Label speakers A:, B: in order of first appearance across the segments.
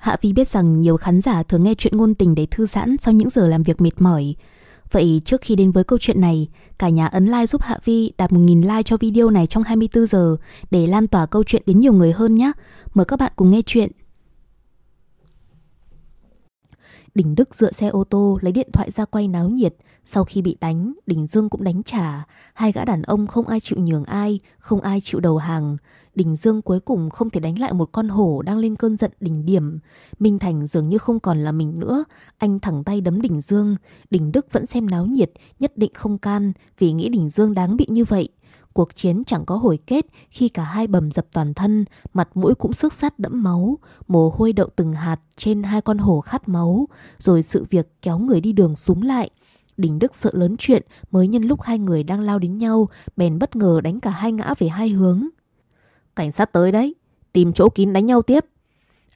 A: Hạ Vi biết rằng nhiều khán giả thường nghe chuyện ngôn tình để thư giãn sau những giờ làm việc mệt mỏi. Vậy trước khi đến với câu chuyện này, cả nhà ấn like giúp Hạ Vi đạt 1.000 like cho video này trong 24 giờ để lan tỏa câu chuyện đến nhiều người hơn nhé. Mời các bạn cùng nghe chuyện. Đình Đức dựa xe ô tô lấy điện thoại ra quay náo nhiệt. Sau khi bị đánh, Đình Dương cũng đánh trả. Hai gã đàn ông không ai chịu nhường ai, không ai chịu đầu hàng. Đình Dương cuối cùng không thể đánh lại một con hổ đang lên cơn giận đỉnh điểm. Minh Thành dường như không còn là mình nữa. Anh thẳng tay đấm Đình Dương. Đình Đức vẫn xem náo nhiệt, nhất định không can vì nghĩ Đình Dương đáng bị như vậy. Cuộc chiến chẳng có hồi kết khi cả hai bầm dập toàn thân, mặt mũi cũng xước sát đẫm máu, mồ hôi đậu từng hạt trên hai con hổ khát máu, rồi sự việc kéo người đi đường súng lại. Đình Đức sợ lớn chuyện mới nhân lúc hai người đang lao đến nhau, bèn bất ngờ đánh cả hai ngã về hai hướng. Cảnh sát tới đấy, tìm chỗ kín đánh nhau tiếp.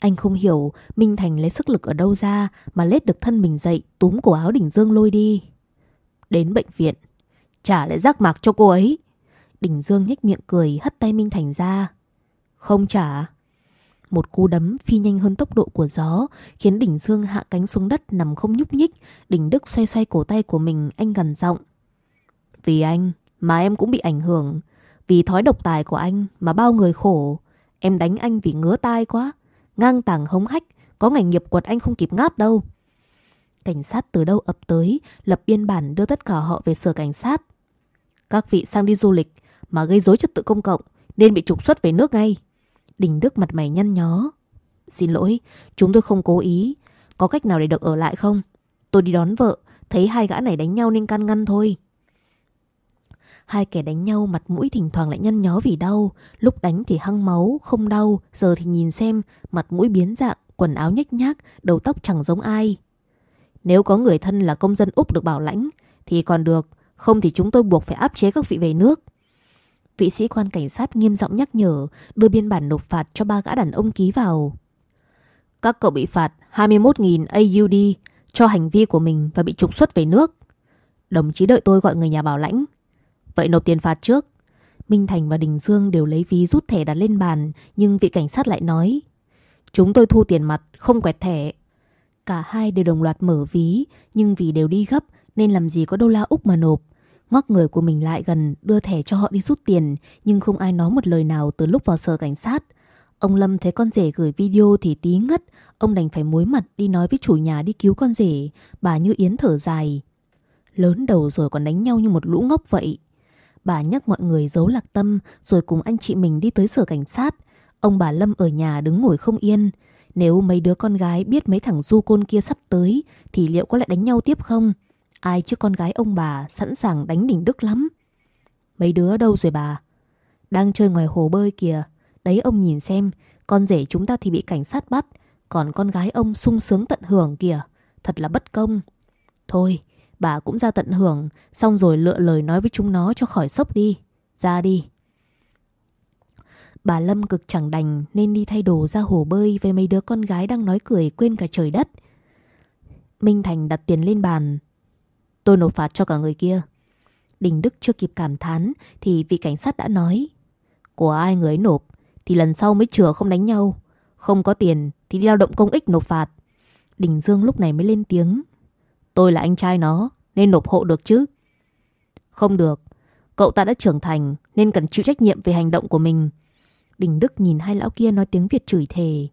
A: Anh không hiểu Minh Thành lấy sức lực ở đâu ra mà lết được thân mình dậy túm cổ áo Đình Dương lôi đi. Đến bệnh viện, trả lại rác mạc cho cô ấy. Đình Dương nhếch miệng cười hất tay Minh Thành ra. Không trả. Một cú đấm phi nhanh hơn tốc độ của gió khiến Đình Dương hạ cánh xuống đất nằm không nhúc nhích. Đình Đức xoay xoay cổ tay của mình anh gần giọng. Vì anh mà em cũng bị ảnh hưởng. Vì thói độc tài của anh mà bao người khổ. Em đánh anh vì ngứa tai quá. Ngang tàng hống hách. Có ngành nghiệp quật anh không kịp ngáp đâu. Cảnh sát từ đâu ập tới, lập biên bản đưa tất cả họ về sở cảnh sát. Các vị sang đi du lịch, mà gây rối trật tự công cộng nên bị trục xuất về nước ngay. Đình Đức mặt mày nhăn nhó. Xin lỗi, chúng tôi không cố ý. Có cách nào để được ở lại không? Tôi đi đón vợ, thấy hai gã này đánh nhau nên can ngăn thôi. Hai kẻ đánh nhau mặt mũi thỉnh thoảng lại nhăn nhó vì đau. Lúc đánh thì hăng máu, không đau. Giờ thì nhìn xem, mặt mũi biến dạng, quần áo nhách nhác, đầu tóc chẳng giống ai. Nếu có người thân là công dân Úc được bảo lãnh, thì còn được. Không thì chúng tôi buộc phải áp chế các vị về nước. Vị sĩ quan cảnh sát nghiêm giọng nhắc nhở, đưa biên bản nộp phạt cho ba gã đàn ông ký vào. Các cậu bị phạt 21.000 AUD cho hành vi của mình và bị trục xuất về nước. Đồng chí đợi tôi gọi người nhà bảo lãnh. Vậy nộp tiền phạt trước. Minh Thành và Đình Dương đều lấy ví rút thẻ đặt lên bàn, nhưng vị cảnh sát lại nói. Chúng tôi thu tiền mặt, không quẹt thẻ. Cả hai đều đồng loạt mở ví, nhưng vì đều đi gấp nên làm gì có đô la Úc mà nộp. Ngoắc người của mình lại gần đưa thẻ cho họ đi rút tiền nhưng không ai nói một lời nào từ lúc vào sở cảnh sát. Ông Lâm thấy con rể gửi video thì tí ngất, ông đành phải muối mặt đi nói với chủ nhà đi cứu con rể, bà như Yến thở dài. Lớn đầu rồi còn đánh nhau như một lũ ngốc vậy. Bà nhắc mọi người giấu lạc tâm rồi cùng anh chị mình đi tới sở cảnh sát. Ông bà Lâm ở nhà đứng ngồi không yên. Nếu mấy đứa con gái biết mấy thằng du côn kia sắp tới thì liệu có lại đánh nhau tiếp không? Ai chứ con gái ông bà sẵn sàng đánh đỉnh Đức lắm. Mấy đứa đâu rồi bà? Đang chơi ngoài hồ bơi kìa. Đấy ông nhìn xem, con rể chúng ta thì bị cảnh sát bắt, còn con gái ông sung sướng tận hưởng kìa. Thật là bất công. Thôi, bà cũng ra tận hưởng, xong rồi lựa lời nói với chúng nó cho khỏi sốc đi. Ra đi. Bà Lâm cực chẳng đành nên đi thay đồ ra hồ bơi với mấy đứa con gái đang nói cười quên cả trời đất. Minh Thành đặt tiền lên bàn, Tôi nộp phạt cho cả người kia. Đình Đức chưa kịp cảm thán thì vị cảnh sát đã nói. Của ai người ấy nộp thì lần sau mới chừa không đánh nhau. Không có tiền thì đi lao động công ích nộp phạt. Đình Dương lúc này mới lên tiếng. Tôi là anh trai nó, nên nộp hộ được chứ. Không được. Cậu ta đã trưởng thành nên cần chịu trách nhiệm về hành động của mình. Đình Đức nhìn hai lão kia nói tiếng Việt chửi thề.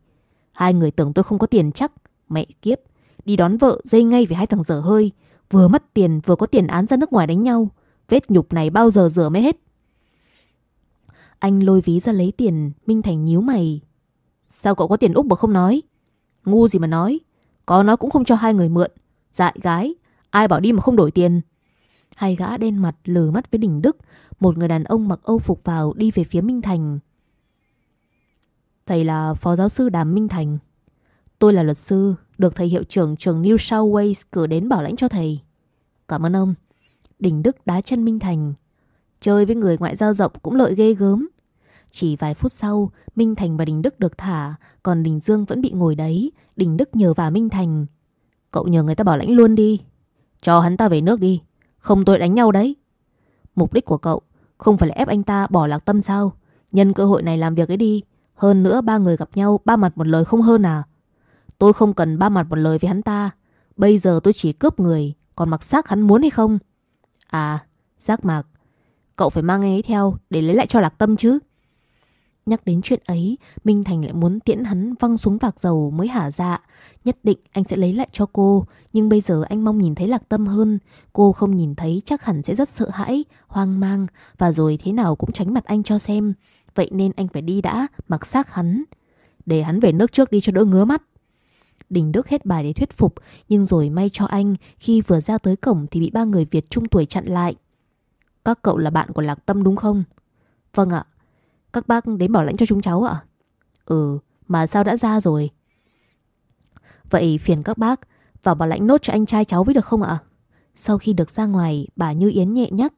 A: Hai người tưởng tôi không có tiền chắc. Mẹ kiếp. Đi đón vợ dây ngay về hai thằng dở hơi. Vừa mất tiền vừa có tiền án ra nước ngoài đánh nhau. Vết nhục này bao giờ rửa mới hết. Anh lôi ví ra lấy tiền, Minh Thành nhíu mày. Sao cậu có tiền Úc mà không nói? Ngu gì mà nói. Có nói cũng không cho hai người mượn. Dại gái, ai bảo đi mà không đổi tiền. Hai gã đen mặt lừ mắt với đỉnh Đức. Một người đàn ông mặc âu phục vào đi về phía Minh Thành. Thầy là phó giáo sư Đàm Minh Thành. Tôi là luật sư, được thầy hiệu trưởng trường New South Wales cử đến bảo lãnh cho thầy. Cảm ơn ông. Đình Đức đá chân Minh Thành. Chơi với người ngoại giao rộng cũng lợi ghê gớm. Chỉ vài phút sau, Minh Thành và Đình Đức được thả, còn Đình Dương vẫn bị ngồi đấy. Đình Đức nhờ vào Minh Thành. Cậu nhờ người ta bảo lãnh luôn đi. Cho hắn ta về nước đi. Không tôi đánh nhau đấy. Mục đích của cậu không phải là ép anh ta bỏ lạc tâm sao? Nhân cơ hội này làm việc ấy đi. Hơn nữa ba người gặp nhau ba mặt một lời không hơn à? Tôi không cần ba mặt một lời với hắn ta. Bây giờ tôi chỉ cướp người, còn mặc xác hắn muốn hay không? À, giác mạc. Cậu phải mang anh ấy theo để lấy lại cho lạc tâm chứ. Nhắc đến chuyện ấy, Minh Thành lại muốn tiễn hắn văng xuống vạc dầu mới hả dạ. Nhất định anh sẽ lấy lại cho cô, nhưng bây giờ anh mong nhìn thấy lạc tâm hơn. Cô không nhìn thấy chắc hẳn sẽ rất sợ hãi, hoang mang, và rồi thế nào cũng tránh mặt anh cho xem. Vậy nên anh phải đi đã, mặc xác hắn. Để hắn về nước trước đi cho đỡ ngứa mắt. Đình Đức hết bài để thuyết phục, nhưng rồi may cho anh, khi vừa ra tới cổng thì bị ba người Việt trung tuổi chặn lại. Các cậu là bạn của Lạc Tâm đúng không? Vâng ạ. Các bác đến bảo lãnh cho chúng cháu ạ? Ừ, mà sao đã ra rồi? Vậy phiền các bác vào bảo lãnh nốt cho anh trai cháu với được không ạ? Sau khi được ra ngoài, bà Như Yến nhẹ nhắc.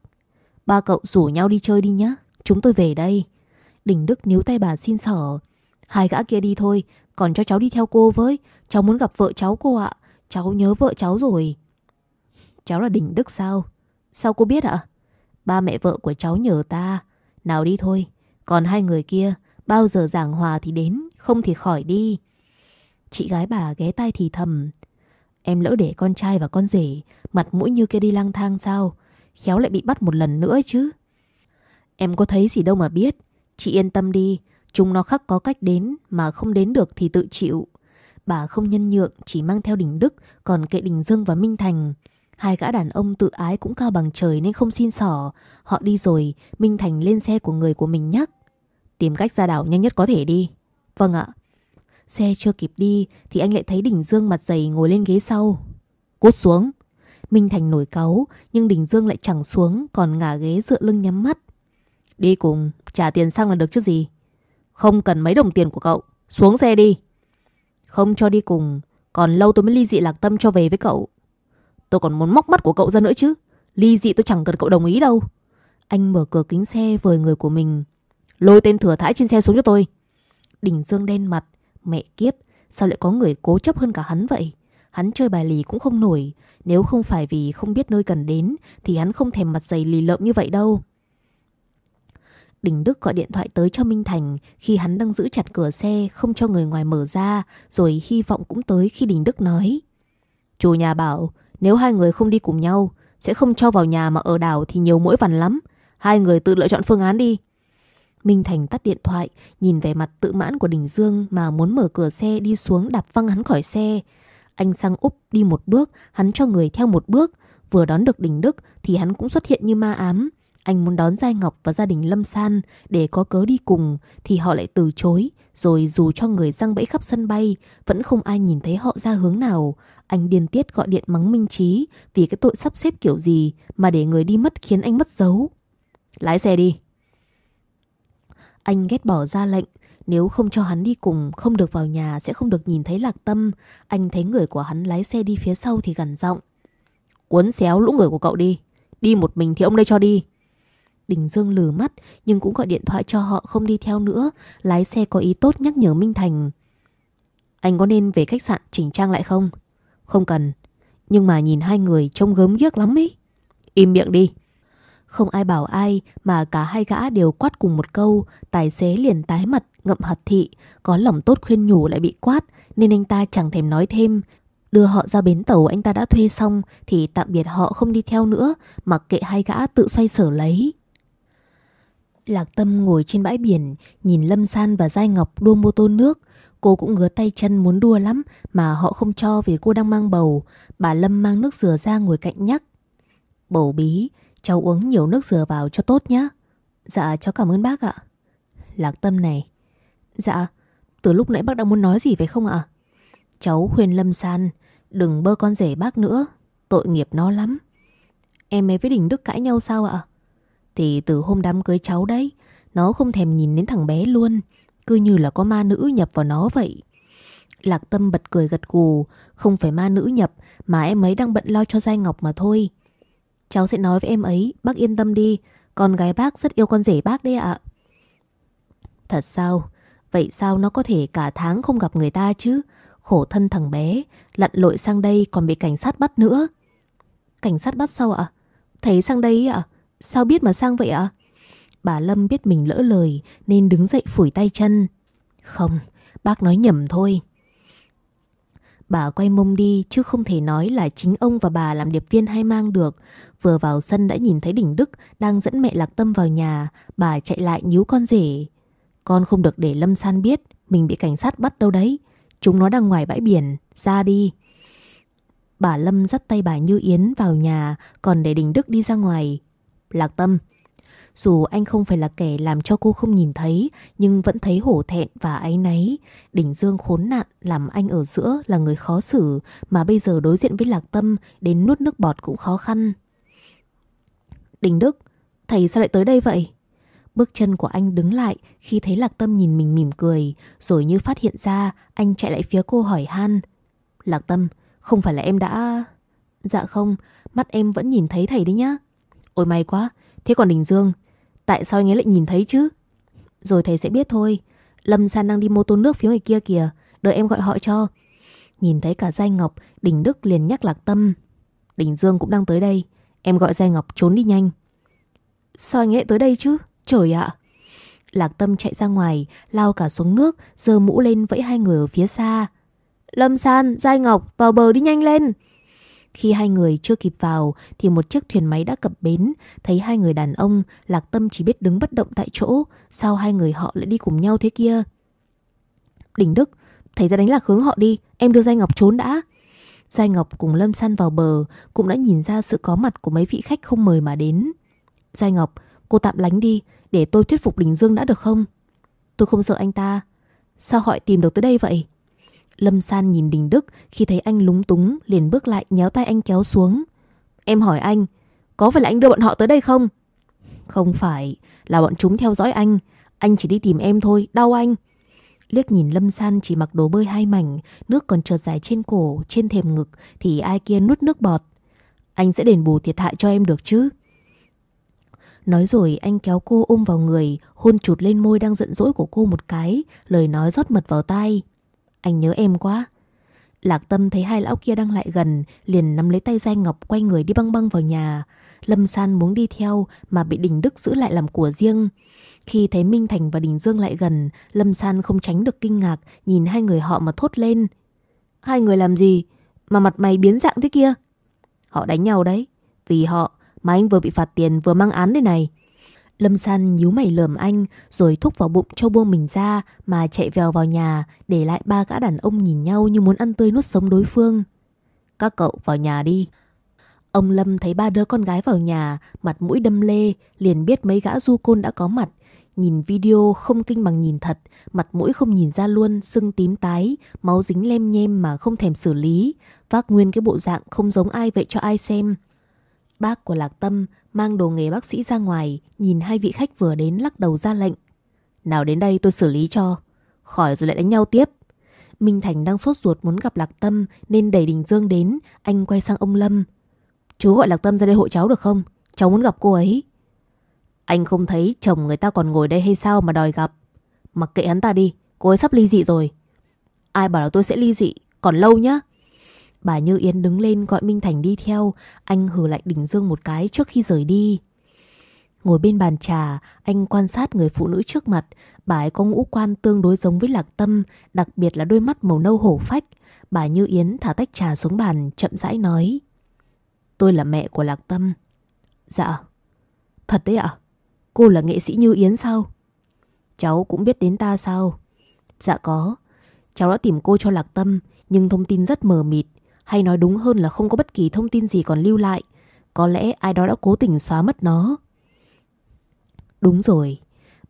A: Ba cậu rủ nhau đi chơi đi nhá, chúng tôi về đây. Đình Đức níu tay bà xin sở. Hai gã kia đi thôi, còn cho cháu đi theo cô với. Cháu muốn gặp vợ cháu cô ạ. Cháu nhớ vợ cháu rồi. Cháu là Đình Đức sao? Sao cô biết ạ? Ba mẹ vợ của cháu nhờ ta. Nào đi thôi. Còn hai người kia, bao giờ giảng hòa thì đến, không thì khỏi đi. Chị gái bà ghé tay thì thầm. Em lỡ để con trai và con rể, mặt mũi như kia đi lang thang sao? Khéo lại bị bắt một lần nữa chứ. Em có thấy gì đâu mà biết. Chị yên tâm đi, chúng nó khắc có cách đến mà không đến được thì tự chịu. Bà không nhân nhượng, chỉ mang theo đỉnh Đức, còn kệ đỉnh Dương và Minh Thành. Hai gã đàn ông tự ái cũng cao bằng trời nên không xin sỏ. Họ đi rồi, Minh Thành lên xe của người của mình nhắc. Tìm cách ra đảo nhanh nhất có thể đi. Vâng ạ. Xe chưa kịp đi thì anh lại thấy Đình Dương mặt dày ngồi lên ghế sau. Cút xuống. Minh Thành nổi cáu nhưng Đình Dương lại chẳng xuống còn ngả ghế dựa lưng nhắm mắt. Đi cùng, trả tiền xăng là được chứ gì. Không cần mấy đồng tiền của cậu, xuống xe đi. Không cho đi cùng, còn lâu tôi mới ly dị lạc tâm cho về với cậu. Tôi còn muốn móc mắt của cậu ra nữa chứ. Ly dị tôi chẳng cần cậu đồng ý đâu. Anh mở cửa kính xe với người của mình. Lôi tên thừa thải trên xe xuống cho tôi. Đình Dương đen mặt. Mẹ kiếp, sao lại có người cố chấp hơn cả hắn vậy? Hắn chơi bài lì cũng không nổi. Nếu không phải vì không biết nơi cần đến thì hắn không thèm mặt dày lì lợm như vậy đâu. Đình Đức gọi điện thoại tới cho Minh Thành khi hắn đang giữ chặt cửa xe không cho người ngoài mở ra rồi hy vọng cũng tới khi Đình Đức nói. Chủ nhà bảo nếu hai người không đi cùng nhau sẽ không cho vào nhà mà ở đảo thì nhiều mũi vằn lắm. Hai người tự lựa chọn phương án đi. Minh Thành tắt điện thoại, nhìn về mặt tự mãn của Đình Dương mà muốn mở cửa xe đi xuống đạp văng hắn khỏi xe. Anh sang úp đi một bước, hắn cho người theo một bước. Vừa đón được Đình Đức thì hắn cũng xuất hiện như ma ám. Anh muốn đón Giai Ngọc và gia đình Lâm San để có cớ đi cùng thì họ lại từ chối. Rồi dù cho người răng bẫy khắp sân bay, vẫn không ai nhìn thấy họ ra hướng nào. Anh điên tiết gọi điện mắng Minh Trí vì cái tội sắp xếp kiểu gì mà để người đi mất khiến anh mất dấu. Lái xe đi. Anh ghét bỏ ra lệnh, nếu không cho hắn đi cùng, không được vào nhà sẽ không được nhìn thấy lạc tâm. Anh thấy người của hắn lái xe đi phía sau thì gần giọng. Cuốn xéo lũ người của cậu đi. Đi một mình thì ông đây cho đi. Đình Dương lừ mắt nhưng cũng gọi điện thoại cho họ không đi theo nữa. Lái xe có ý tốt nhắc nhở Minh Thành. Anh có nên về khách sạn chỉnh trang lại không? Không cần. Nhưng mà nhìn hai người trông gớm ghiếc lắm ấy. Im miệng đi. Không ai bảo ai mà cả hai gã đều quát cùng một câu, tài xế liền tái mặt, ngậm hật thị, có lòng tốt khuyên nhủ lại bị quát nên anh ta chẳng thèm nói thêm. Đưa họ ra bến tàu anh ta đã thuê xong thì tạm biệt họ không đi theo nữa, mặc kệ hai gã tự xoay sở lấy. Lạc Tâm ngồi trên bãi biển, nhìn Lâm San và Giai Ngọc đua mô tô nước. Cô cũng ngứa tay chân muốn đua lắm mà họ không cho vì cô đang mang bầu. Bà Lâm mang nước dừa ra ngồi cạnh nhắc. Bầu bí, cháu uống nhiều nước dừa vào cho tốt nhé. Dạ, cháu cảm ơn bác ạ. Lạc Tâm này. Dạ, từ lúc nãy bác đã muốn nói gì phải không ạ? Cháu khuyên Lâm San, đừng bơ con rể bác nữa. Tội nghiệp nó lắm. Em ấy với Đình Đức cãi nhau sao ạ? Thì từ hôm đám cưới cháu đấy, Nó không thèm nhìn đến thằng bé luôn, Cứ như là có ma nữ nhập vào nó vậy. Lạc Tâm bật cười gật gù, Không phải ma nữ nhập, Mà em ấy đang bận lo cho Giai Ngọc mà thôi. Cháu sẽ nói với em ấy, Bác yên tâm đi, Con gái bác rất yêu con rể bác đấy ạ. Thật sao? Vậy sao nó có thể cả tháng không gặp người ta chứ? Khổ thân thằng bé, Lặn lội sang đây còn bị cảnh sát bắt nữa. Cảnh sát bắt sao ạ? Thấy sang đây ạ? Sao biết mà sang vậy ạ? Bà Lâm biết mình lỡ lời nên đứng dậy phủi tay chân. Không, bác nói nhầm thôi. Bà quay mông đi chứ không thể nói là chính ông và bà làm điệp viên hay mang được. Vừa vào sân đã nhìn thấy Đình Đức đang dẫn mẹ Lạc Tâm vào nhà, bà chạy lại nhíu con rể. Con không được để Lâm San biết mình bị cảnh sát bắt đâu đấy. Chúng nó đang ngoài bãi biển, ra đi. Bà Lâm dắt tay bà Như Yến vào nhà, còn để Đình Đức đi ra ngoài. Lạc Tâm, dù anh không phải là kẻ làm cho cô không nhìn thấy, nhưng vẫn thấy hổ thẹn và áy náy. Đỉnh Dương khốn nạn làm anh ở giữa là người khó xử, mà bây giờ đối diện với Lạc Tâm đến nuốt nước bọt cũng khó khăn. Đình Đức, thầy sao lại tới đây vậy? Bước chân của anh đứng lại khi thấy Lạc Tâm nhìn mình mỉm cười, rồi như phát hiện ra, anh chạy lại phía cô hỏi han. Lạc Tâm, không phải là em đã... Dạ không, mắt em vẫn nhìn thấy thầy đấy nhá. Ôi may quá, thế còn Đình Dương, tại sao anh ấy lại nhìn thấy chứ? Rồi thầy sẽ biết thôi, Lâm San đang đi mô tô nước phía ngoài kia kìa, đợi em gọi họ cho. Nhìn thấy cả Giai Ngọc, Đình Đức liền nhắc Lạc Tâm. Đình Dương cũng đang tới đây, em gọi Giai Ngọc trốn đi nhanh. Sao anh ấy tới đây chứ? Trời ạ! Lạc Tâm chạy ra ngoài, lao cả xuống nước, giơ mũ lên vẫy hai người ở phía xa. Lâm San, Giai Ngọc, vào bờ đi nhanh lên! Khi hai người chưa kịp vào thì một chiếc thuyền máy đã cập bến, thấy hai người đàn ông, Lạc Tâm chỉ biết đứng bất động tại chỗ, sao hai người họ lại đi cùng nhau thế kia? Đình Đức, thầy ra đánh lạc hướng họ đi, em đưa Giai Ngọc trốn đã. Giai Ngọc cùng Lâm San vào bờ, cũng đã nhìn ra sự có mặt của mấy vị khách không mời mà đến. Giai Ngọc, cô tạm lánh đi, để tôi thuyết phục Đình Dương đã được không? Tôi không sợ anh ta. Sao họ tìm được tới đây vậy? Lâm San nhìn Đình Đức khi thấy anh lúng túng liền bước lại nhéo tay anh kéo xuống. Em hỏi anh, có phải là anh đưa bọn họ tới đây không? Không phải, là bọn chúng theo dõi anh. Anh chỉ đi tìm em thôi, đau anh. Liếc nhìn Lâm San chỉ mặc đồ bơi hai mảnh, nước còn trượt dài trên cổ, trên thềm ngực thì ai kia nuốt nước bọt. Anh sẽ đền bù thiệt hại cho em được chứ? Nói rồi anh kéo cô ôm vào người, hôn chụt lên môi đang giận dỗi của cô một cái, lời nói rót mật vào tai. Anh nhớ em quá. Lạc Tâm thấy hai lão kia đang lại gần, liền nắm lấy tay Giai Ngọc quay người đi băng băng vào nhà. Lâm San muốn đi theo mà bị Đình Đức giữ lại làm của riêng. Khi thấy Minh Thành và Đình Dương lại gần, Lâm San không tránh được kinh ngạc, nhìn hai người họ mà thốt lên. Hai người làm gì? Mà mặt mày biến dạng thế kia? Họ đánh nhau đấy. Vì họ mà anh vừa bị phạt tiền vừa mang án đây này. Lâm San nhíu mày lườm anh rồi thúc vào bụng cho buông mình ra mà chạy vèo vào nhà để lại ba gã đàn ông nhìn nhau như muốn ăn tươi nuốt sống đối phương. Các cậu vào nhà đi. Ông Lâm thấy ba đứa con gái vào nhà, mặt mũi đâm lê, liền biết mấy gã du côn đã có mặt. Nhìn video không kinh bằng nhìn thật, mặt mũi không nhìn ra luôn, sưng tím tái, máu dính lem nhem mà không thèm xử lý. Vác nguyên cái bộ dạng không giống ai vậy cho ai xem. Bác của Lạc Tâm mang đồ nghề bác sĩ ra ngoài, nhìn hai vị khách vừa đến lắc đầu ra lệnh. Nào đến đây tôi xử lý cho. Khỏi rồi lại đánh nhau tiếp. Minh Thành đang sốt ruột muốn gặp Lạc Tâm nên đẩy Đình Dương đến, anh quay sang ông Lâm. Chú gọi Lạc Tâm ra đây hội cháu được không? Cháu muốn gặp cô ấy. Anh không thấy chồng người ta còn ngồi đây hay sao mà đòi gặp. Mặc kệ hắn ta đi, cô ấy sắp ly dị rồi. Ai bảo là tôi sẽ ly dị, còn lâu nhá. Bà Như yến đứng lên gọi Minh Thành đi theo, anh hừ lạnh Đình Dương một cái trước khi rời đi. Ngồi bên bàn trà, anh quan sát người phụ nữ trước mặt. Bà ấy có ngũ quan tương đối giống với Lạc Tâm, đặc biệt là đôi mắt màu nâu hổ phách. Bà Như Yến thả tách trà xuống bàn, chậm rãi nói. Tôi là mẹ của Lạc Tâm. Dạ. Thật đấy ạ? Cô là nghệ sĩ Như Yến sao? Cháu cũng biết đến ta sao? Dạ có. Cháu đã tìm cô cho Lạc Tâm, nhưng thông tin rất mờ mịt. Hay nói đúng hơn là không có bất kỳ thông tin gì còn lưu lại. Có lẽ ai đó đã cố tình xóa mất nó. Đúng rồi,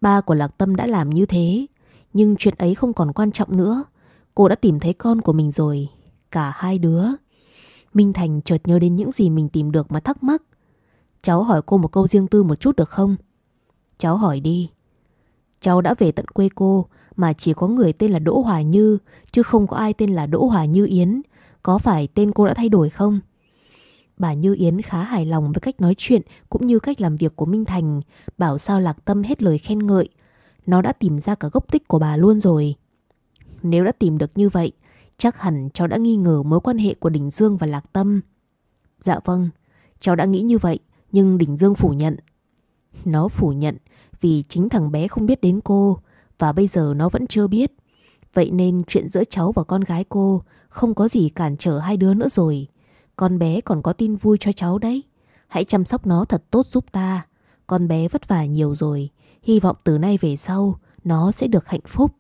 A: ba của Lạc Tâm đã làm như thế. Nhưng chuyện ấy không còn quan trọng nữa. Cô đã tìm thấy con của mình rồi. Cả hai đứa. Minh Thành chợt nhớ đến những gì mình tìm được mà thắc mắc. Cháu hỏi cô một câu riêng tư một chút được không? Cháu hỏi đi. Cháu đã về tận quê cô mà chỉ có người tên là Đỗ Hòa Như chứ không có ai tên là Đỗ Hòa Như Yến có phải tên cô đã thay đổi không? Bà Như Yến khá hài lòng với cách nói chuyện cũng như cách làm việc của Minh Thành, bảo sao Lạc Tâm hết lời khen ngợi. Nó đã tìm ra cả gốc tích của bà luôn rồi. Nếu đã tìm được như vậy, chắc hẳn cháu đã nghi ngờ mối quan hệ của Đình Dương và Lạc Tâm. Dạ vâng, cháu đã nghĩ như vậy, nhưng Đình Dương phủ nhận. Nó phủ nhận vì chính thằng bé không biết đến cô, và bây giờ nó vẫn chưa biết. Vậy nên chuyện giữa cháu và con gái cô không có gì cản trở hai đứa nữa rồi. Con bé còn có tin vui cho cháu đấy. Hãy chăm sóc nó thật tốt giúp ta. Con bé vất vả nhiều rồi. Hy vọng từ nay về sau, nó sẽ được hạnh phúc.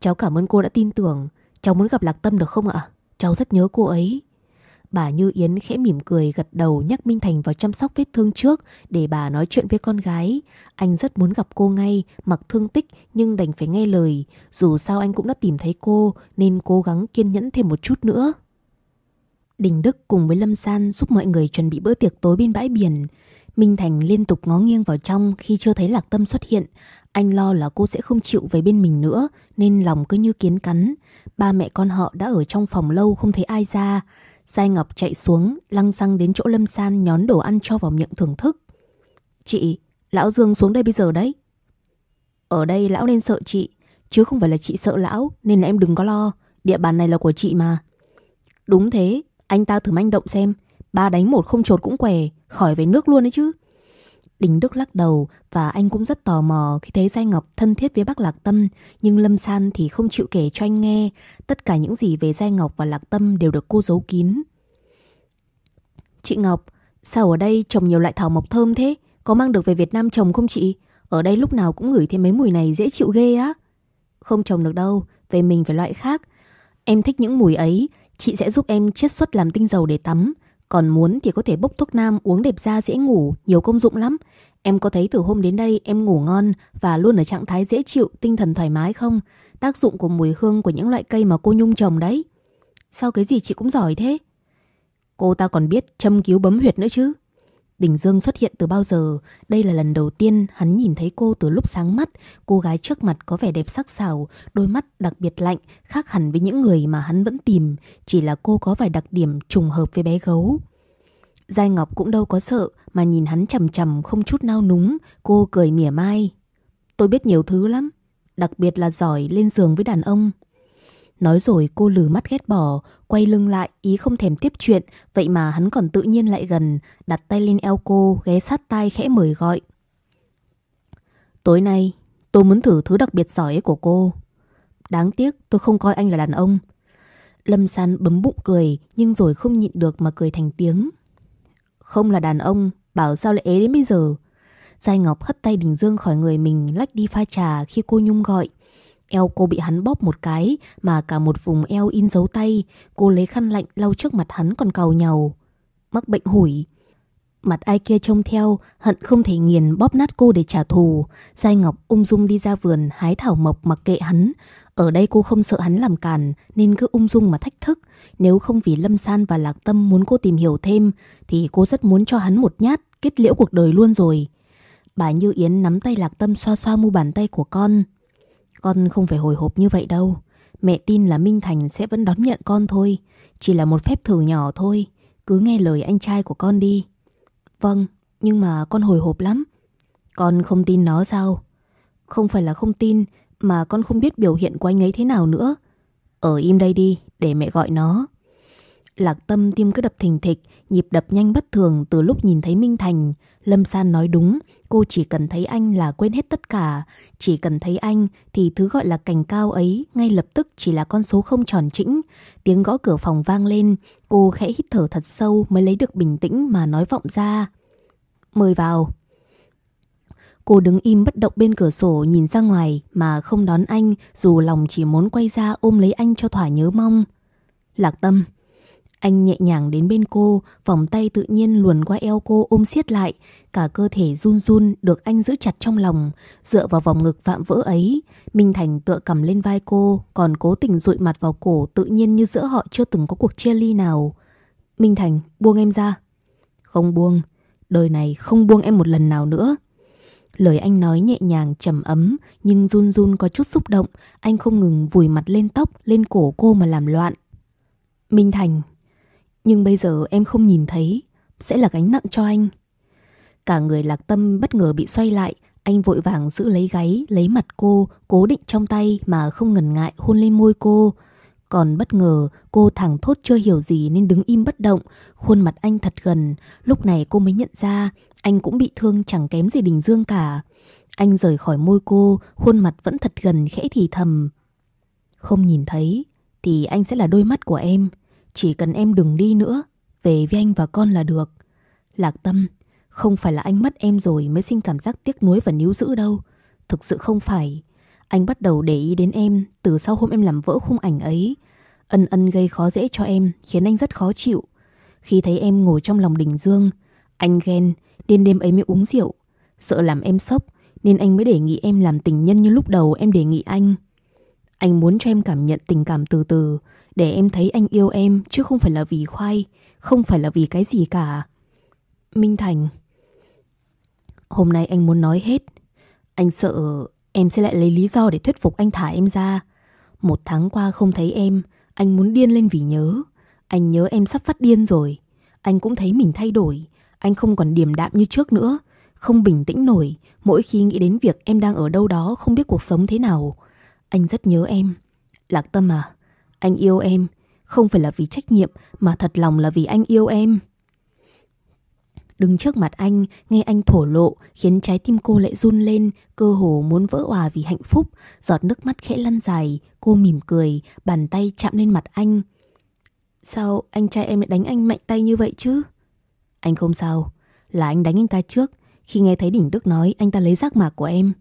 A: Cháu cảm ơn cô đã tin tưởng. Cháu muốn gặp Lạc Tâm được không ạ? Cháu rất nhớ cô ấy. Bà Như Yến khẽ mỉm cười gật đầu nhắc Minh Thành vào chăm sóc vết thương trước để bà nói chuyện với con gái. Anh rất muốn gặp cô ngay, mặc thương tích nhưng đành phải nghe lời. Dù sao anh cũng đã tìm thấy cô nên cố gắng kiên nhẫn thêm một chút nữa. Đình Đức cùng với Lâm San giúp mọi người chuẩn bị bữa tiệc tối bên bãi biển. Minh Thành liên tục ngó nghiêng vào trong khi chưa thấy Lạc Tâm xuất hiện. Anh lo là cô sẽ không chịu về bên mình nữa nên lòng cứ như kiến cắn. Ba mẹ con họ đã ở trong phòng lâu không thấy ai ra. Sai Ngọc chạy xuống, lăng xăng đến chỗ Lâm San nhón đồ ăn cho vào miệng thưởng thức. Chị, lão Dương xuống đây bây giờ đấy. Ở đây lão nên sợ chị, chứ không phải là chị sợ lão nên là em đừng có lo. Địa bàn này là của chị mà. Đúng thế, anh ta thử manh động xem. Ba đánh một không trột cũng què, khỏi về nước luôn đấy chứ. Đình Đức lắc đầu và anh cũng rất tò mò khi thấy Giai Ngọc thân thiết với bác Lạc Tâm, nhưng Lâm San thì không chịu kể cho anh nghe. Tất cả những gì về Giai Ngọc và Lạc Tâm đều được cô giấu kín. Chị Ngọc, sao ở đây trồng nhiều loại thảo mộc thơm thế? Có mang được về Việt Nam trồng không chị? Ở đây lúc nào cũng ngửi thấy mấy mùi này dễ chịu ghê á. Không trồng được đâu, về mình phải loại khác. Em thích những mùi ấy, chị sẽ giúp em chiết xuất làm tinh dầu để tắm. Còn muốn thì có thể bốc thuốc nam uống đẹp da dễ ngủ, nhiều công dụng lắm. Em có thấy từ hôm đến đây em ngủ ngon và luôn ở trạng thái dễ chịu, tinh thần thoải mái không? Tác dụng của mùi hương của những loại cây mà cô Nhung trồng đấy. Sao cái gì chị cũng giỏi thế? Cô ta còn biết châm cứu bấm huyệt nữa chứ. Đình Dương xuất hiện từ bao giờ? Đây là lần đầu tiên hắn nhìn thấy cô từ lúc sáng mắt. Cô gái trước mặt có vẻ đẹp sắc sảo, đôi mắt đặc biệt lạnh, khác hẳn với những người mà hắn vẫn tìm. Chỉ là cô có vài đặc điểm trùng hợp với bé gấu. Giai Ngọc cũng đâu có sợ mà nhìn hắn chầm chầm không chút nao núng. Cô cười mỉa mai. Tôi biết nhiều thứ lắm, đặc biệt là giỏi lên giường với đàn ông. Nói rồi cô lử mắt ghét bỏ, quay lưng lại ý không thèm tiếp chuyện, vậy mà hắn còn tự nhiên lại gần, đặt tay lên eo cô, ghé sát tai khẽ mời gọi. Tối nay, tôi muốn thử thứ đặc biệt giỏi của cô. Đáng tiếc tôi không coi anh là đàn ông. Lâm San bấm bụng cười, nhưng rồi không nhịn được mà cười thành tiếng. Không là đàn ông, bảo sao lại ế đến bây giờ. Giai Ngọc hất tay Đình Dương khỏi người mình lách đi pha trà khi cô Nhung gọi. Eo cô bị hắn bóp một cái mà cả một vùng eo in dấu tay. Cô lấy khăn lạnh lau trước mặt hắn còn cầu nhàu. Mắc bệnh hủi. Mặt ai kia trông theo, hận không thể nghiền bóp nát cô để trả thù. Giai Ngọc ung dung đi ra vườn hái thảo mộc mặc kệ hắn. Ở đây cô không sợ hắn làm cản nên cứ ung dung mà thách thức. Nếu không vì Lâm San và Lạc Tâm muốn cô tìm hiểu thêm thì cô rất muốn cho hắn một nhát kết liễu cuộc đời luôn rồi. Bà Như Yến nắm tay Lạc Tâm xoa xoa mu bàn tay của con. Con không phải hồi hộp như vậy đâu. Mẹ tin là Minh Thành sẽ vẫn đón nhận con thôi. Chỉ là một phép thử nhỏ thôi. Cứ nghe lời anh trai của con đi. Vâng, nhưng mà con hồi hộp lắm. Con không tin nó sao? Không phải là không tin, mà con không biết biểu hiện của anh ấy thế nào nữa. Ở im đây đi, để mẹ gọi nó. Lạc tâm tim cứ đập thình thịch, nhịp đập nhanh bất thường từ lúc nhìn thấy Minh Thành. Lâm San nói đúng, cô chỉ cần thấy anh là quên hết tất cả. Chỉ cần thấy anh thì thứ gọi là cành cao ấy ngay lập tức chỉ là con số không tròn chỉnh. Tiếng gõ cửa phòng vang lên, cô khẽ hít thở thật sâu mới lấy được bình tĩnh mà nói vọng ra. Mời vào. Cô đứng im bất động bên cửa sổ nhìn ra ngoài mà không đón anh dù lòng chỉ muốn quay ra ôm lấy anh cho thỏa nhớ mong. Lạc tâm. Anh nhẹ nhàng đến bên cô, vòng tay tự nhiên luồn qua eo cô ôm siết lại, cả cơ thể run run được anh giữ chặt trong lòng, dựa vào vòng ngực vạm vỡ ấy. Minh Thành tựa cầm lên vai cô, còn cố tình dụi mặt vào cổ tự nhiên như giữa họ chưa từng có cuộc chia ly nào. Minh Thành, buông em ra. Không buông, đời này không buông em một lần nào nữa. Lời anh nói nhẹ nhàng trầm ấm nhưng run run có chút xúc động, anh không ngừng vùi mặt lên tóc, lên cổ cô mà làm loạn. Minh Thành, nhưng bây giờ em không nhìn thấy, sẽ là gánh nặng cho anh. Cả người lạc tâm bất ngờ bị xoay lại, anh vội vàng giữ lấy gáy, lấy mặt cô, cố định trong tay mà không ngần ngại hôn lên môi cô. Còn bất ngờ cô thẳng thốt chưa hiểu gì nên đứng im bất động, khuôn mặt anh thật gần. Lúc này cô mới nhận ra anh cũng bị thương chẳng kém gì Đình Dương cả. Anh rời khỏi môi cô, khuôn mặt vẫn thật gần khẽ thì thầm. Không nhìn thấy thì anh sẽ là đôi mắt của em. Chỉ cần em đừng đi nữa, về với anh và con là được. Lạc tâm, không phải là anh mất em rồi mới sinh cảm giác tiếc nuối và níu giữ đâu. Thực sự không phải. Anh bắt đầu để ý đến em từ sau hôm em làm vỡ khung ảnh ấy. Ân ân gây khó dễ cho em khiến anh rất khó chịu. Khi thấy em ngồi trong lòng đình dương, anh ghen nên đêm ấy mới uống rượu. Sợ làm em sốc nên anh mới đề nghị em làm tình nhân như lúc đầu em đề nghị anh. Anh muốn cho em cảm nhận tình cảm từ từ để em thấy anh yêu em chứ không phải là vì khoai, không phải là vì cái gì cả. Minh Thành Hôm nay anh muốn nói hết. Anh sợ em sẽ lại lấy lý do để thuyết phục anh thả em ra. Một tháng qua không thấy em, anh muốn điên lên vì nhớ. Anh nhớ em sắp phát điên rồi. Anh cũng thấy mình thay đổi. Anh không còn điềm đạm như trước nữa. Không bình tĩnh nổi mỗi khi nghĩ đến việc em đang ở đâu đó không biết cuộc sống thế nào. Anh rất nhớ em. Lạc Tâm à, anh yêu em. Không phải là vì trách nhiệm mà thật lòng là vì anh yêu em. Đứng trước mặt anh, nghe anh thổ lộ khiến trái tim cô lại run lên, cơ hồ muốn vỡ òa vì hạnh phúc. Giọt nước mắt khẽ lăn dài, cô mỉm cười, bàn tay chạm lên mặt anh. Sao anh trai em lại đánh anh mạnh tay như vậy chứ? Anh không sao, là anh đánh anh ta trước. Khi nghe thấy Đỉnh Đức nói anh ta lấy rác mạc của em.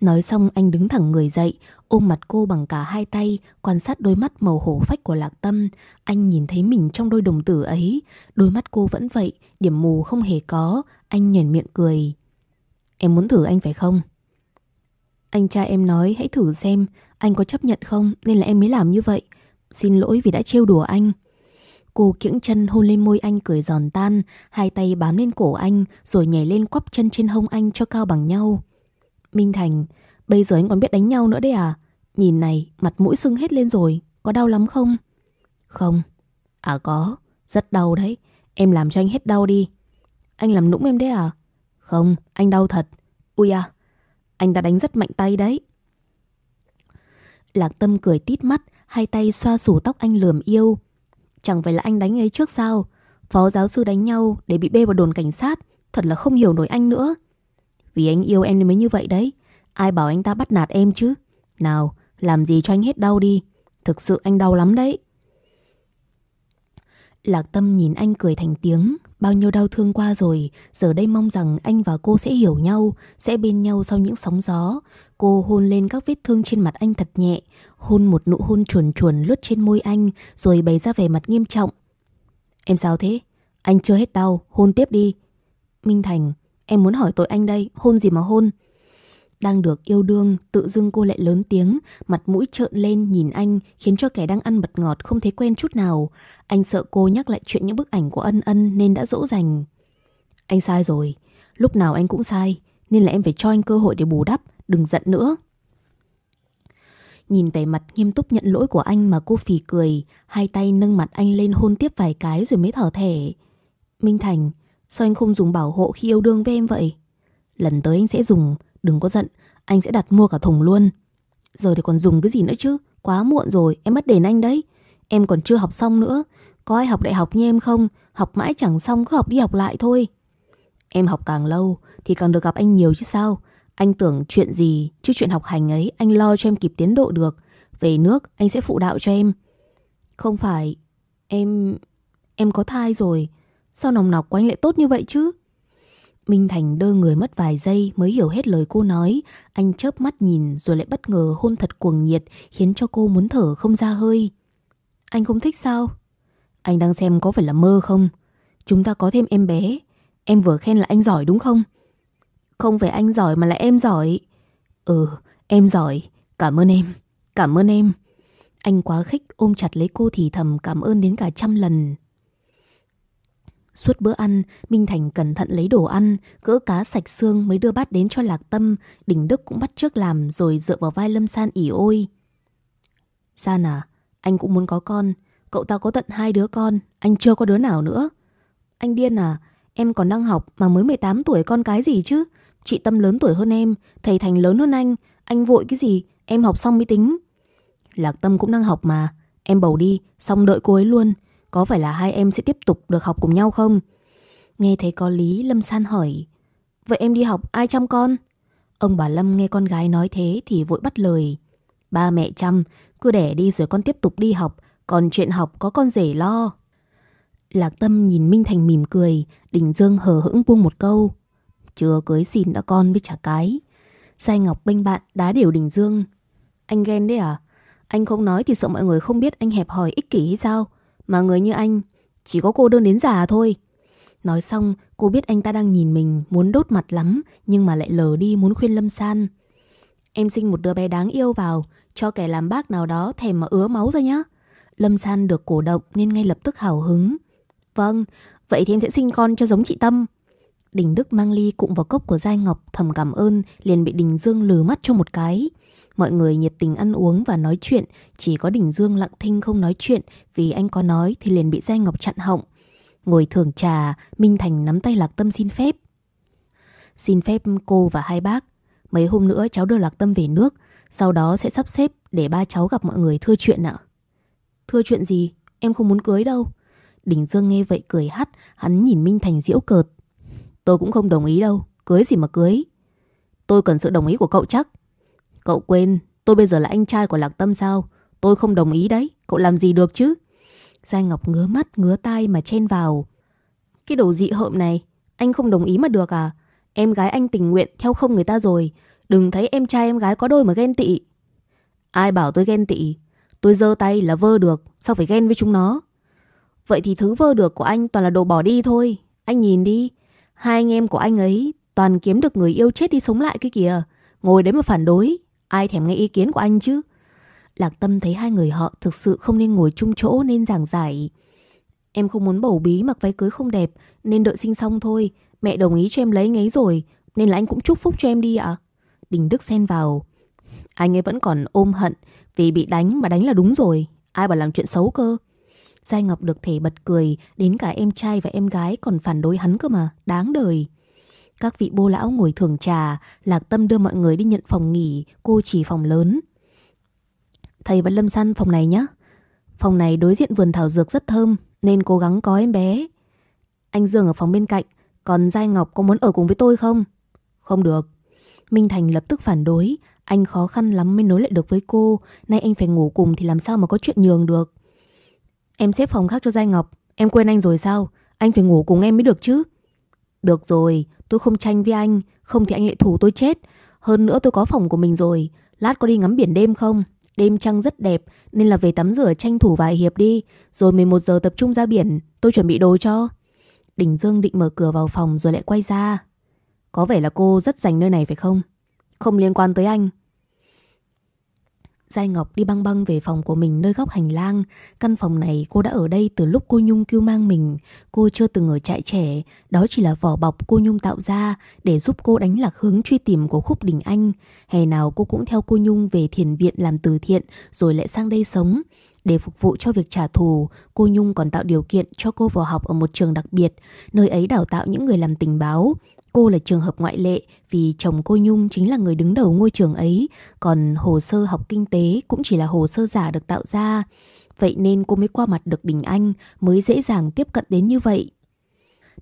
A: Nói xong anh đứng thẳng người dậy, ôm mặt cô bằng cả hai tay, quan sát đôi mắt màu hổ phách của Lạc Tâm. Anh nhìn thấy mình trong đôi đồng tử ấy, đôi mắt cô vẫn vậy, điểm mù không hề có, anh nhền miệng cười. Em muốn thử anh phải không? Anh trai em nói hãy thử xem, anh có chấp nhận không nên là em mới làm như vậy. Xin lỗi vì đã trêu đùa anh. Cô kiễng chân hôn lên môi anh cười giòn tan, hai tay bám lên cổ anh rồi nhảy lên quắp chân trên hông anh cho cao bằng nhau. Minh Thành, bây giờ anh còn biết đánh nhau nữa đấy à? Nhìn này, mặt mũi sưng hết lên rồi, có đau lắm không? Không. À có, rất đau đấy. Em làm cho anh hết đau đi. Anh làm nũng em đấy à? Không, anh đau thật. Ui à, anh ta đánh rất mạnh tay đấy. Lạc Tâm cười tít mắt, hai tay xoa xù tóc anh lườm yêu. Chẳng phải là anh đánh ấy trước sao? Phó giáo sư đánh nhau để bị bê vào đồn cảnh sát. Thật là không hiểu nổi anh nữa. Vì anh yêu em nên mới như vậy đấy. Ai bảo anh ta bắt nạt em chứ? Nào làm gì cho anh hết đau đi. Thực sự anh đau lắm đấy. Lạc Tâm nhìn anh cười thành tiếng. Bao nhiêu đau thương qua rồi Giờ đây mong rằng anh và cô sẽ hiểu nhau Sẽ bên nhau sau những sóng gió. Cô hôn lên các vết thương trên mặt anh thật nhẹ Hôn một nụ hôn chuồn chuồn lướt trên môi anh Rồi bày ra vẻ mặt nghiêm trọng. Em sao thế? Anh chưa hết đau, hôn tiếp đi. Minh Thành Em muốn hỏi tội anh đây, hôn gì mà hôn? Đang được yêu đương, tự dưng cô lại lớn tiếng, mặt mũi trợn lên nhìn anh khiến cho kẻ đang ăn mật ngọt không thấy quen chút nào. Anh sợ cô nhắc lại chuyện những bức ảnh của ân ân nên đã dỗ dành. Anh sai rồi, lúc nào anh cũng sai, nên là em phải cho anh cơ hội để bù đắp, đừng giận nữa. Nhìn vẻ mặt nghiêm túc nhận lỗi của anh mà cô phì cười, hai tay nâng mặt anh lên hôn tiếp vài cái rồi mới thở thẻ. Minh Thành, Sao anh không dùng bảo hộ khi yêu đương với em vậy? Lần tới anh sẽ dùng, đừng có giận, anh sẽ đặt mua cả thùng luôn. Giờ thì còn dùng cái gì nữa chứ? Quá muộn rồi, em mất đền anh đấy. Em còn chưa học xong nữa. Có ai học đại học như em không? Học mãi chẳng xong, cứ học đi học lại thôi. Em học càng lâu thì càng được gặp anh nhiều chứ sao? Anh tưởng chuyện gì, chứ chuyện học hành ấy anh lo cho em kịp tiến độ được. Về nước anh sẽ phụ đạo cho em. Không phải, em... em có thai rồi. Sao nòng nọc của anh lại tốt như vậy chứ? Minh Thành đơ người mất vài giây mới hiểu hết lời cô nói. Anh chớp mắt nhìn rồi lại bất ngờ hôn thật cuồng nhiệt khiến cho cô muốn thở không ra hơi. Anh không thích sao? Anh đang xem có phải là mơ không? Chúng ta có thêm em bé. Em vừa khen là anh giỏi đúng không? Không phải anh giỏi mà là em giỏi. Ừ, em giỏi. Cảm ơn em. Cảm ơn em. Anh quá khích ôm chặt lấy cô thì thầm cảm ơn đến cả trăm lần. Suốt bữa ăn, Minh Thành cẩn thận lấy đồ ăn, gỡ cá sạch xương mới đưa bát đến cho Lạc Tâm, Đình Đức cũng bắt trước làm rồi dựa vào vai Lâm San ỉ ôi. San à, anh cũng muốn có con, cậu ta có tận hai đứa con, anh chưa có đứa nào nữa. Anh điên à, em còn đang học mà mới 18 tuổi con cái gì chứ? Chị Tâm lớn tuổi hơn em, thầy Thành lớn hơn anh, anh vội cái gì, em học xong mới tính. Lạc Tâm cũng đang học mà, Em bầu đi, xong đợi cô ấy luôn. Có phải là hai em sẽ tiếp tục được học cùng nhau không? Nghe thấy có lý, Lâm San hỏi. Vậy em đi học ai chăm con? Ông bà Lâm nghe con gái nói thế thì vội bắt lời. Ba mẹ chăm, cứ để đi rồi con tiếp tục đi học, còn chuyện học có con rể lo. Lạc Tâm nhìn Minh Thành mỉm cười, Đình Dương hờ hững buông một câu. Chưa cưới xin đã con với trả cái. Sai Ngọc bênh bạn đá đều Đình Dương. Anh ghen đấy à? Anh không nói thì sợ mọi người không biết anh hẹp hòi ích kỷ hay sao? Mà người như anh, chỉ có cô đơn đến già thôi. Nói xong, cô biết anh ta đang nhìn mình, muốn đốt mặt lắm, nhưng mà lại lờ đi muốn khuyên Lâm San. Em sinh một đứa bé đáng yêu vào, cho kẻ làm bác nào đó thèm mà ứa máu ra nhá. Lâm San được cổ động nên ngay lập tức hào hứng. Vâng, vậy thì em sẽ sinh con cho giống chị Tâm. Đình Đức mang ly cụng vào cốc của Giai Ngọc thầm cảm ơn liền bị Đình Dương lừ mắt cho một cái. Mọi người nhiệt tình ăn uống và nói chuyện, chỉ có Đình Dương lặng thinh không nói chuyện vì anh có nói thì liền bị Giai Ngọc chặn họng. Ngồi thưởng trà, Minh Thành nắm tay Lạc Tâm xin phép. Xin phép cô và hai bác, mấy hôm nữa cháu đưa Lạc Tâm về nước, sau đó sẽ sắp xếp để ba cháu gặp mọi người thưa chuyện ạ. Thưa chuyện gì? Em không muốn cưới đâu. Đình Dương nghe vậy cười hắt, hắn nhìn Minh Thành diễu cợt. Tôi cũng không đồng ý đâu, cưới gì mà cưới. Tôi cần sự đồng ý của cậu chắc. Cậu quên, tôi bây giờ là anh trai của Lạc Tâm sao? Tôi không đồng ý đấy, cậu làm gì được chứ? Giai Ngọc ngứa mắt ngứa tai mà chen vào. Cái đồ dị hợm này, anh không đồng ý mà được à? Em gái anh tình nguyện theo không người ta rồi. Đừng thấy em trai em gái có đôi mà ghen tị. Ai bảo tôi ghen tị? Tôi giơ tay là vơ được, sao phải ghen với chúng nó? Vậy thì thứ vơ được của anh toàn là đồ bỏ đi thôi. Anh nhìn đi, hai anh em của anh ấy toàn kiếm được người yêu chết đi sống lại cái kìa. Ngồi đấy mà phản đối, ai thèm nghe ý kiến của anh chứ? Lạc Tâm thấy hai người họ thực sự không nên ngồi chung chỗ nên giảng giải. Em không muốn bầu bí mặc váy cưới không đẹp, nên đợi sinh xong thôi. Mẹ đồng ý cho em lấy ngấy rồi, nên là anh cũng chúc phúc cho em đi ạ. Đình Đức xen vào. Anh ấy vẫn còn ôm hận vì bị đánh mà đánh là đúng rồi. Ai bảo làm chuyện xấu cơ. Giai Ngọc được thể bật cười, đến cả em trai và em gái còn phản đối hắn cơ mà. Đáng đời. Các vị bô lão ngồi thưởng trà, Lạc Tâm đưa mọi người đi nhận phòng nghỉ, cô chỉ phòng lớn. Thầy vẫn Lâm San phòng này nhé. Phòng này đối diện vườn thảo dược rất thơm nên cố gắng có em bé. Anh Dương ở phòng bên cạnh, còn Giai Ngọc có muốn ở cùng với tôi không? Không được. Minh Thành lập tức phản đối, anh khó khăn lắm mới nối lại được với cô, nay anh phải ngủ cùng thì làm sao mà có chuyện nhường được. Em xếp phòng khác cho Giai Ngọc, em quên anh rồi sao? Anh phải ngủ cùng em mới được chứ. Được rồi, tôi không tranh với anh, không thì anh lại thủ tôi chết. Hơn nữa tôi có phòng của mình rồi, lát có đi ngắm biển đêm không? Đêm trăng rất đẹp nên là về tắm rửa tranh thủ vài hiệp đi, rồi 11 giờ tập trung ra biển, tôi chuẩn bị đồ cho. Đình Dương định mở cửa vào phòng rồi lại quay ra. Có vẻ là cô rất dành nơi này phải không? Không liên quan tới anh. Giai Ngọc đi băng băng về phòng của mình nơi góc hành lang. Căn phòng này cô đã ở đây từ lúc cô Nhung kêu mang mình. Cô chưa từng ở trại trẻ. Đó chỉ là vỏ bọc cô Nhung tạo ra để giúp cô đánh lạc hướng truy tìm của Khúc Đình Anh. Hè nào cô cũng theo cô Nhung về thiền viện làm từ thiện rồi lại sang đây sống. Để phục vụ cho việc trả thù, cô Nhung còn tạo điều kiện cho cô vào học ở một trường đặc biệt, nơi ấy đào tạo những người làm tình báo. Cô là trường hợp ngoại lệ vì chồng cô Nhung chính là người đứng đầu ngôi trường ấy, còn hồ sơ học kinh tế cũng chỉ là hồ sơ giả được tạo ra. Vậy nên cô mới qua mặt được Đình Anh, mới dễ dàng tiếp cận đến như vậy.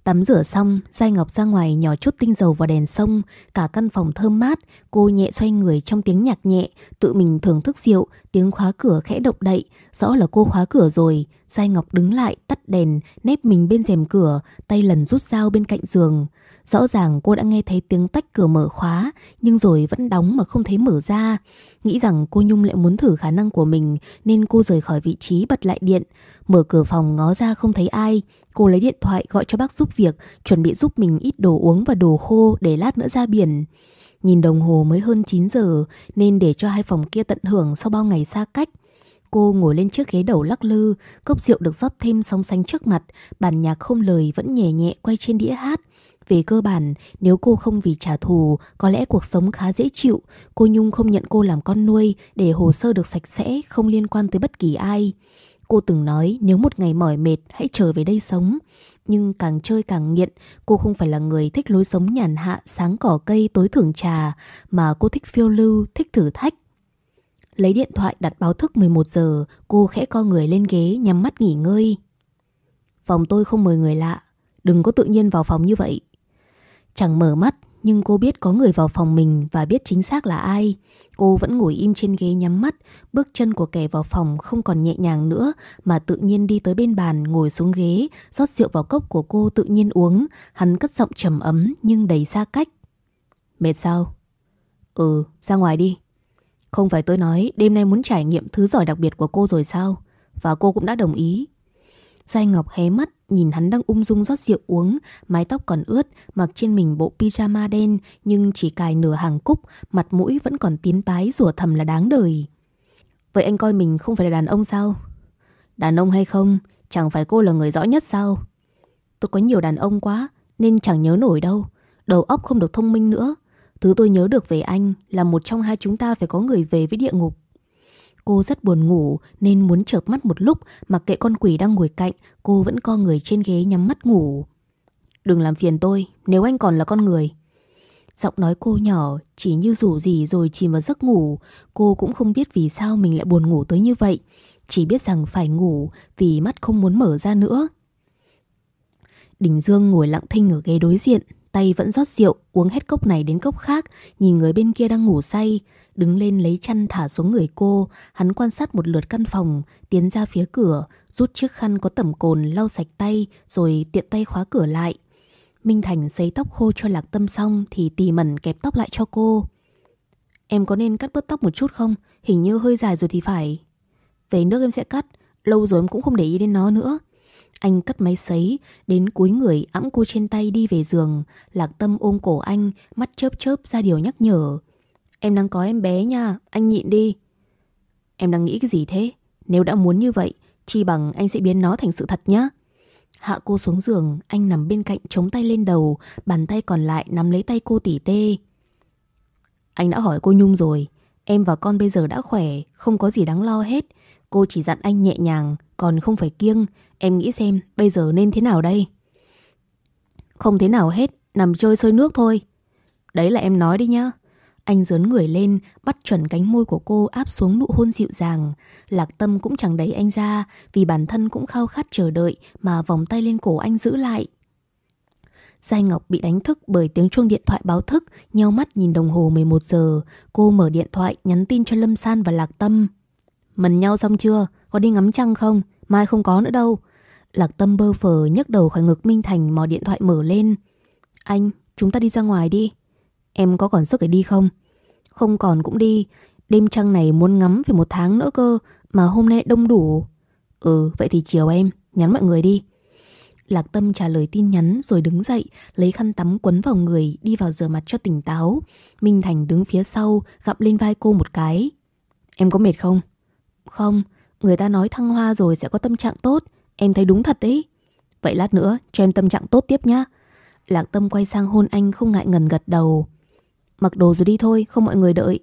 A: Tắm rửa xong, Giai Ngọc ra ngoài nhỏ chút tinh dầu vào đèn sông, cả căn phòng thơm mát, cô nhẹ xoay người trong tiếng nhạc nhẹ, tự mình thưởng thức rượu, tiếng khóa cửa khẽ động đậy, rõ là cô khóa cửa rồi. Giai Ngọc đứng lại, tắt đèn, nép mình bên rèm cửa, tay lần rút dao bên cạnh giường. Rõ ràng cô đã nghe thấy tiếng tách cửa mở khóa, nhưng rồi vẫn đóng mà không thấy mở ra. Nghĩ rằng cô Nhung lại muốn thử khả năng của mình, nên cô rời khỏi vị trí bật lại điện. Mở cửa phòng ngó ra không thấy ai, cô lấy điện thoại gọi cho bác giúp việc, chuẩn bị giúp mình ít đồ uống và đồ khô để lát nữa ra biển. Nhìn đồng hồ mới hơn 9 giờ nên để cho hai phòng kia tận hưởng sau bao ngày xa cách. Cô ngồi lên chiếc ghế đầu lắc lư, cốc rượu được rót thêm sóng sánh trước mặt, bản nhạc không lời vẫn nhẹ nhẹ quay trên đĩa hát. Về cơ bản, nếu cô không vì trả thù, có lẽ cuộc sống khá dễ chịu. Cô Nhung không nhận cô làm con nuôi để hồ sơ được sạch sẽ, không liên quan tới bất kỳ ai. Cô từng nói nếu một ngày mỏi mệt hãy trở về đây sống. Nhưng càng chơi càng nghiện, cô không phải là người thích lối sống nhàn hạ, sáng cỏ cây, tối thưởng trà, mà cô thích phiêu lưu, thích thử thách. Lấy điện thoại đặt báo thức 11 giờ, cô khẽ co người lên ghế nhắm mắt nghỉ ngơi. Phòng tôi không mời người lạ, đừng có tự nhiên vào phòng như vậy. Chẳng mở mắt, nhưng cô biết có người vào phòng mình và biết chính xác là ai. Cô vẫn ngồi im trên ghế nhắm mắt, bước chân của kẻ vào phòng không còn nhẹ nhàng nữa mà tự nhiên đi tới bên bàn ngồi xuống ghế, rót rượu vào cốc của cô tự nhiên uống. Hắn cất giọng trầm ấm nhưng đầy xa cách. Mệt sao? Ừ, ra ngoài đi. Không phải tôi nói đêm nay muốn trải nghiệm thứ giỏi đặc biệt của cô rồi sao? Và cô cũng đã đồng ý. Giai Ngọc hé mắt nhìn hắn đang ung dung rót rượu uống, mái tóc còn ướt, mặc trên mình bộ pyjama đen nhưng chỉ cài nửa hàng cúc, mặt mũi vẫn còn tím tái rủa thầm là đáng đời. Vậy anh coi mình không phải là đàn ông sao? Đàn ông hay không, chẳng phải cô là người rõ nhất sao? Tôi có nhiều đàn ông quá nên chẳng nhớ nổi đâu, đầu óc không được thông minh nữa. Thứ tôi nhớ được về anh là một trong hai chúng ta phải có người về với địa ngục. Cô rất buồn ngủ nên muốn chợp mắt một lúc mặc kệ con quỷ đang ngồi cạnh, cô vẫn co người trên ghế nhắm mắt ngủ. Đừng làm phiền tôi, nếu anh còn là con người. Giọng nói cô nhỏ chỉ như rủ gì rồi chìm vào giấc ngủ. Cô cũng không biết vì sao mình lại buồn ngủ tới như vậy. Chỉ biết rằng phải ngủ vì mắt không muốn mở ra nữa. Đình Dương ngồi lặng thinh ở ghế đối diện, tay vẫn rót rượu, uống hết cốc này đến cốc khác, nhìn người bên kia đang ngủ say, đứng lên lấy chăn thả xuống người cô, hắn quan sát một lượt căn phòng, tiến ra phía cửa, rút chiếc khăn có tẩm cồn lau sạch tay, rồi tiện tay khóa cửa lại. Minh Thành sấy tóc khô cho Lạc Tâm xong thì tỉ mẩn kẹp tóc lại cho cô. Em có nên cắt bớt tóc một chút không? Hình như hơi dài rồi thì phải. Về nước em sẽ cắt, lâu rồi em cũng không để ý đến nó nữa. Anh cất máy sấy, đến cuối người ẵm cô trên tay đi về giường. Lạc tâm ôm cổ anh, mắt chớp chớp ra điều nhắc nhở. Em đang có em bé nha, anh nhịn đi. Em đang nghĩ cái gì thế? Nếu đã muốn như vậy, chi bằng anh sẽ biến nó thành sự thật nhá. Hạ cô xuống giường, anh nằm bên cạnh chống tay lên đầu, bàn tay còn lại nắm lấy tay cô tỉ tê. Anh đã hỏi cô Nhung rồi, em và con bây giờ đã khỏe, không có gì đáng lo hết. Cô chỉ dặn anh nhẹ nhàng, còn không phải kiêng. Em nghĩ xem bây giờ nên thế nào đây? Không thế nào hết, nằm chơi sơi nước thôi. Đấy là em nói đi nhá. Anh dớn người lên, bắt chuẩn cánh môi của cô áp xuống nụ hôn dịu dàng. Lạc tâm cũng chẳng đẩy anh ra, vì bản thân cũng khao khát chờ đợi mà vòng tay lên cổ anh giữ lại. Giai Ngọc bị đánh thức bởi tiếng chuông điện thoại báo thức, nheo mắt nhìn đồng hồ 11 giờ. Cô mở điện thoại nhắn tin cho Lâm San và Lạc Tâm. Mần nhau xong chưa? Có đi ngắm trăng không? Mai không có nữa đâu. Lạc tâm bơ phờ nhấc đầu khỏi ngực Minh Thành mò điện thoại mở lên. Anh, chúng ta đi ra ngoài đi. Em có còn sức để đi không? Không còn cũng đi. Đêm trăng này muốn ngắm phải một tháng nữa cơ. Mà hôm nay đông đủ. Ừ, vậy thì chiều em. Nhắn mọi người đi. Lạc Tâm trả lời tin nhắn rồi đứng dậy, lấy khăn tắm quấn vào người, đi vào rửa mặt cho tỉnh táo. Minh Thành đứng phía sau, gặm lên vai cô một cái. Em có mệt không? Không, người ta nói thăng hoa rồi sẽ có tâm trạng tốt. Em thấy đúng thật đấy. Vậy lát nữa cho em tâm trạng tốt tiếp nhá. Lạc Tâm quay sang hôn anh không ngại ngần gật đầu. Mặc đồ rồi đi thôi, không mọi người đợi.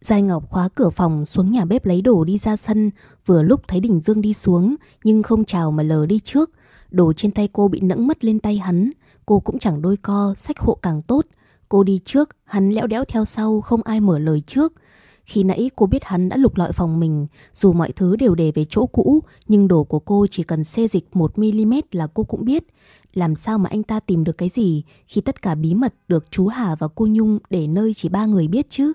A: Giai Ngọc khóa cửa phòng xuống nhà bếp lấy đồ đi ra sân, vừa lúc thấy Đình Dương đi xuống, nhưng không chào mà lờ đi trước. Đồ trên tay cô bị nẫng mất lên tay hắn, cô cũng chẳng đôi co, sách hộ càng tốt. Cô đi trước, hắn lẽo đẽo theo sau, không ai mở lời trước. Khi nãy cô biết hắn đã lục lọi phòng mình, dù mọi thứ đều để về chỗ cũ, nhưng đồ của cô chỉ cần xê dịch 1mm là cô cũng biết. Làm sao mà anh ta tìm được cái gì khi tất cả bí mật được chú Hà và cô Nhung để nơi chỉ ba người biết chứ?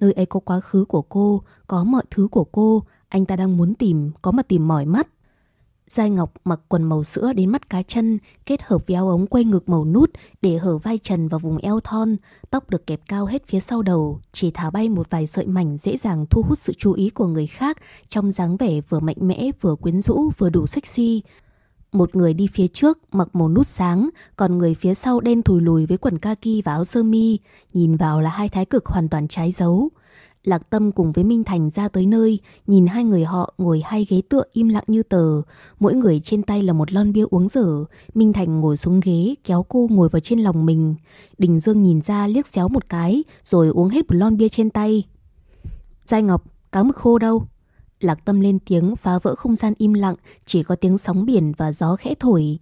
A: Nơi ấy có quá khứ của cô, có mọi thứ của cô, anh ta đang muốn tìm, có mà tìm mỏi mắt. Giai Ngọc mặc quần màu sữa đến mắt cá chân, kết hợp với áo ống quay ngực màu nút để hở vai trần và vùng eo thon, tóc được kẹp cao hết phía sau đầu, chỉ thả bay một vài sợi mảnh dễ dàng thu hút sự chú ý của người khác trong dáng vẻ vừa mạnh mẽ vừa quyến rũ vừa đủ sexy. Một người đi phía trước mặc màu nút sáng, còn người phía sau đen thùi lùi với quần kaki và áo sơ mi, nhìn vào là hai thái cực hoàn toàn trái dấu. Lạc Tâm cùng với Minh Thành ra tới nơi, nhìn hai người họ ngồi hai ghế tựa im lặng như tờ. Mỗi người trên tay là một lon bia uống dở. Minh Thành ngồi xuống ghế, kéo cô ngồi vào trên lòng mình. Đình Dương nhìn ra liếc xéo một cái, rồi uống hết một lon bia trên tay. Giai Ngọc, cá mực khô đâu? Lạc Tâm lên tiếng phá vỡ không gian im lặng, chỉ có tiếng sóng biển và gió khẽ thổi.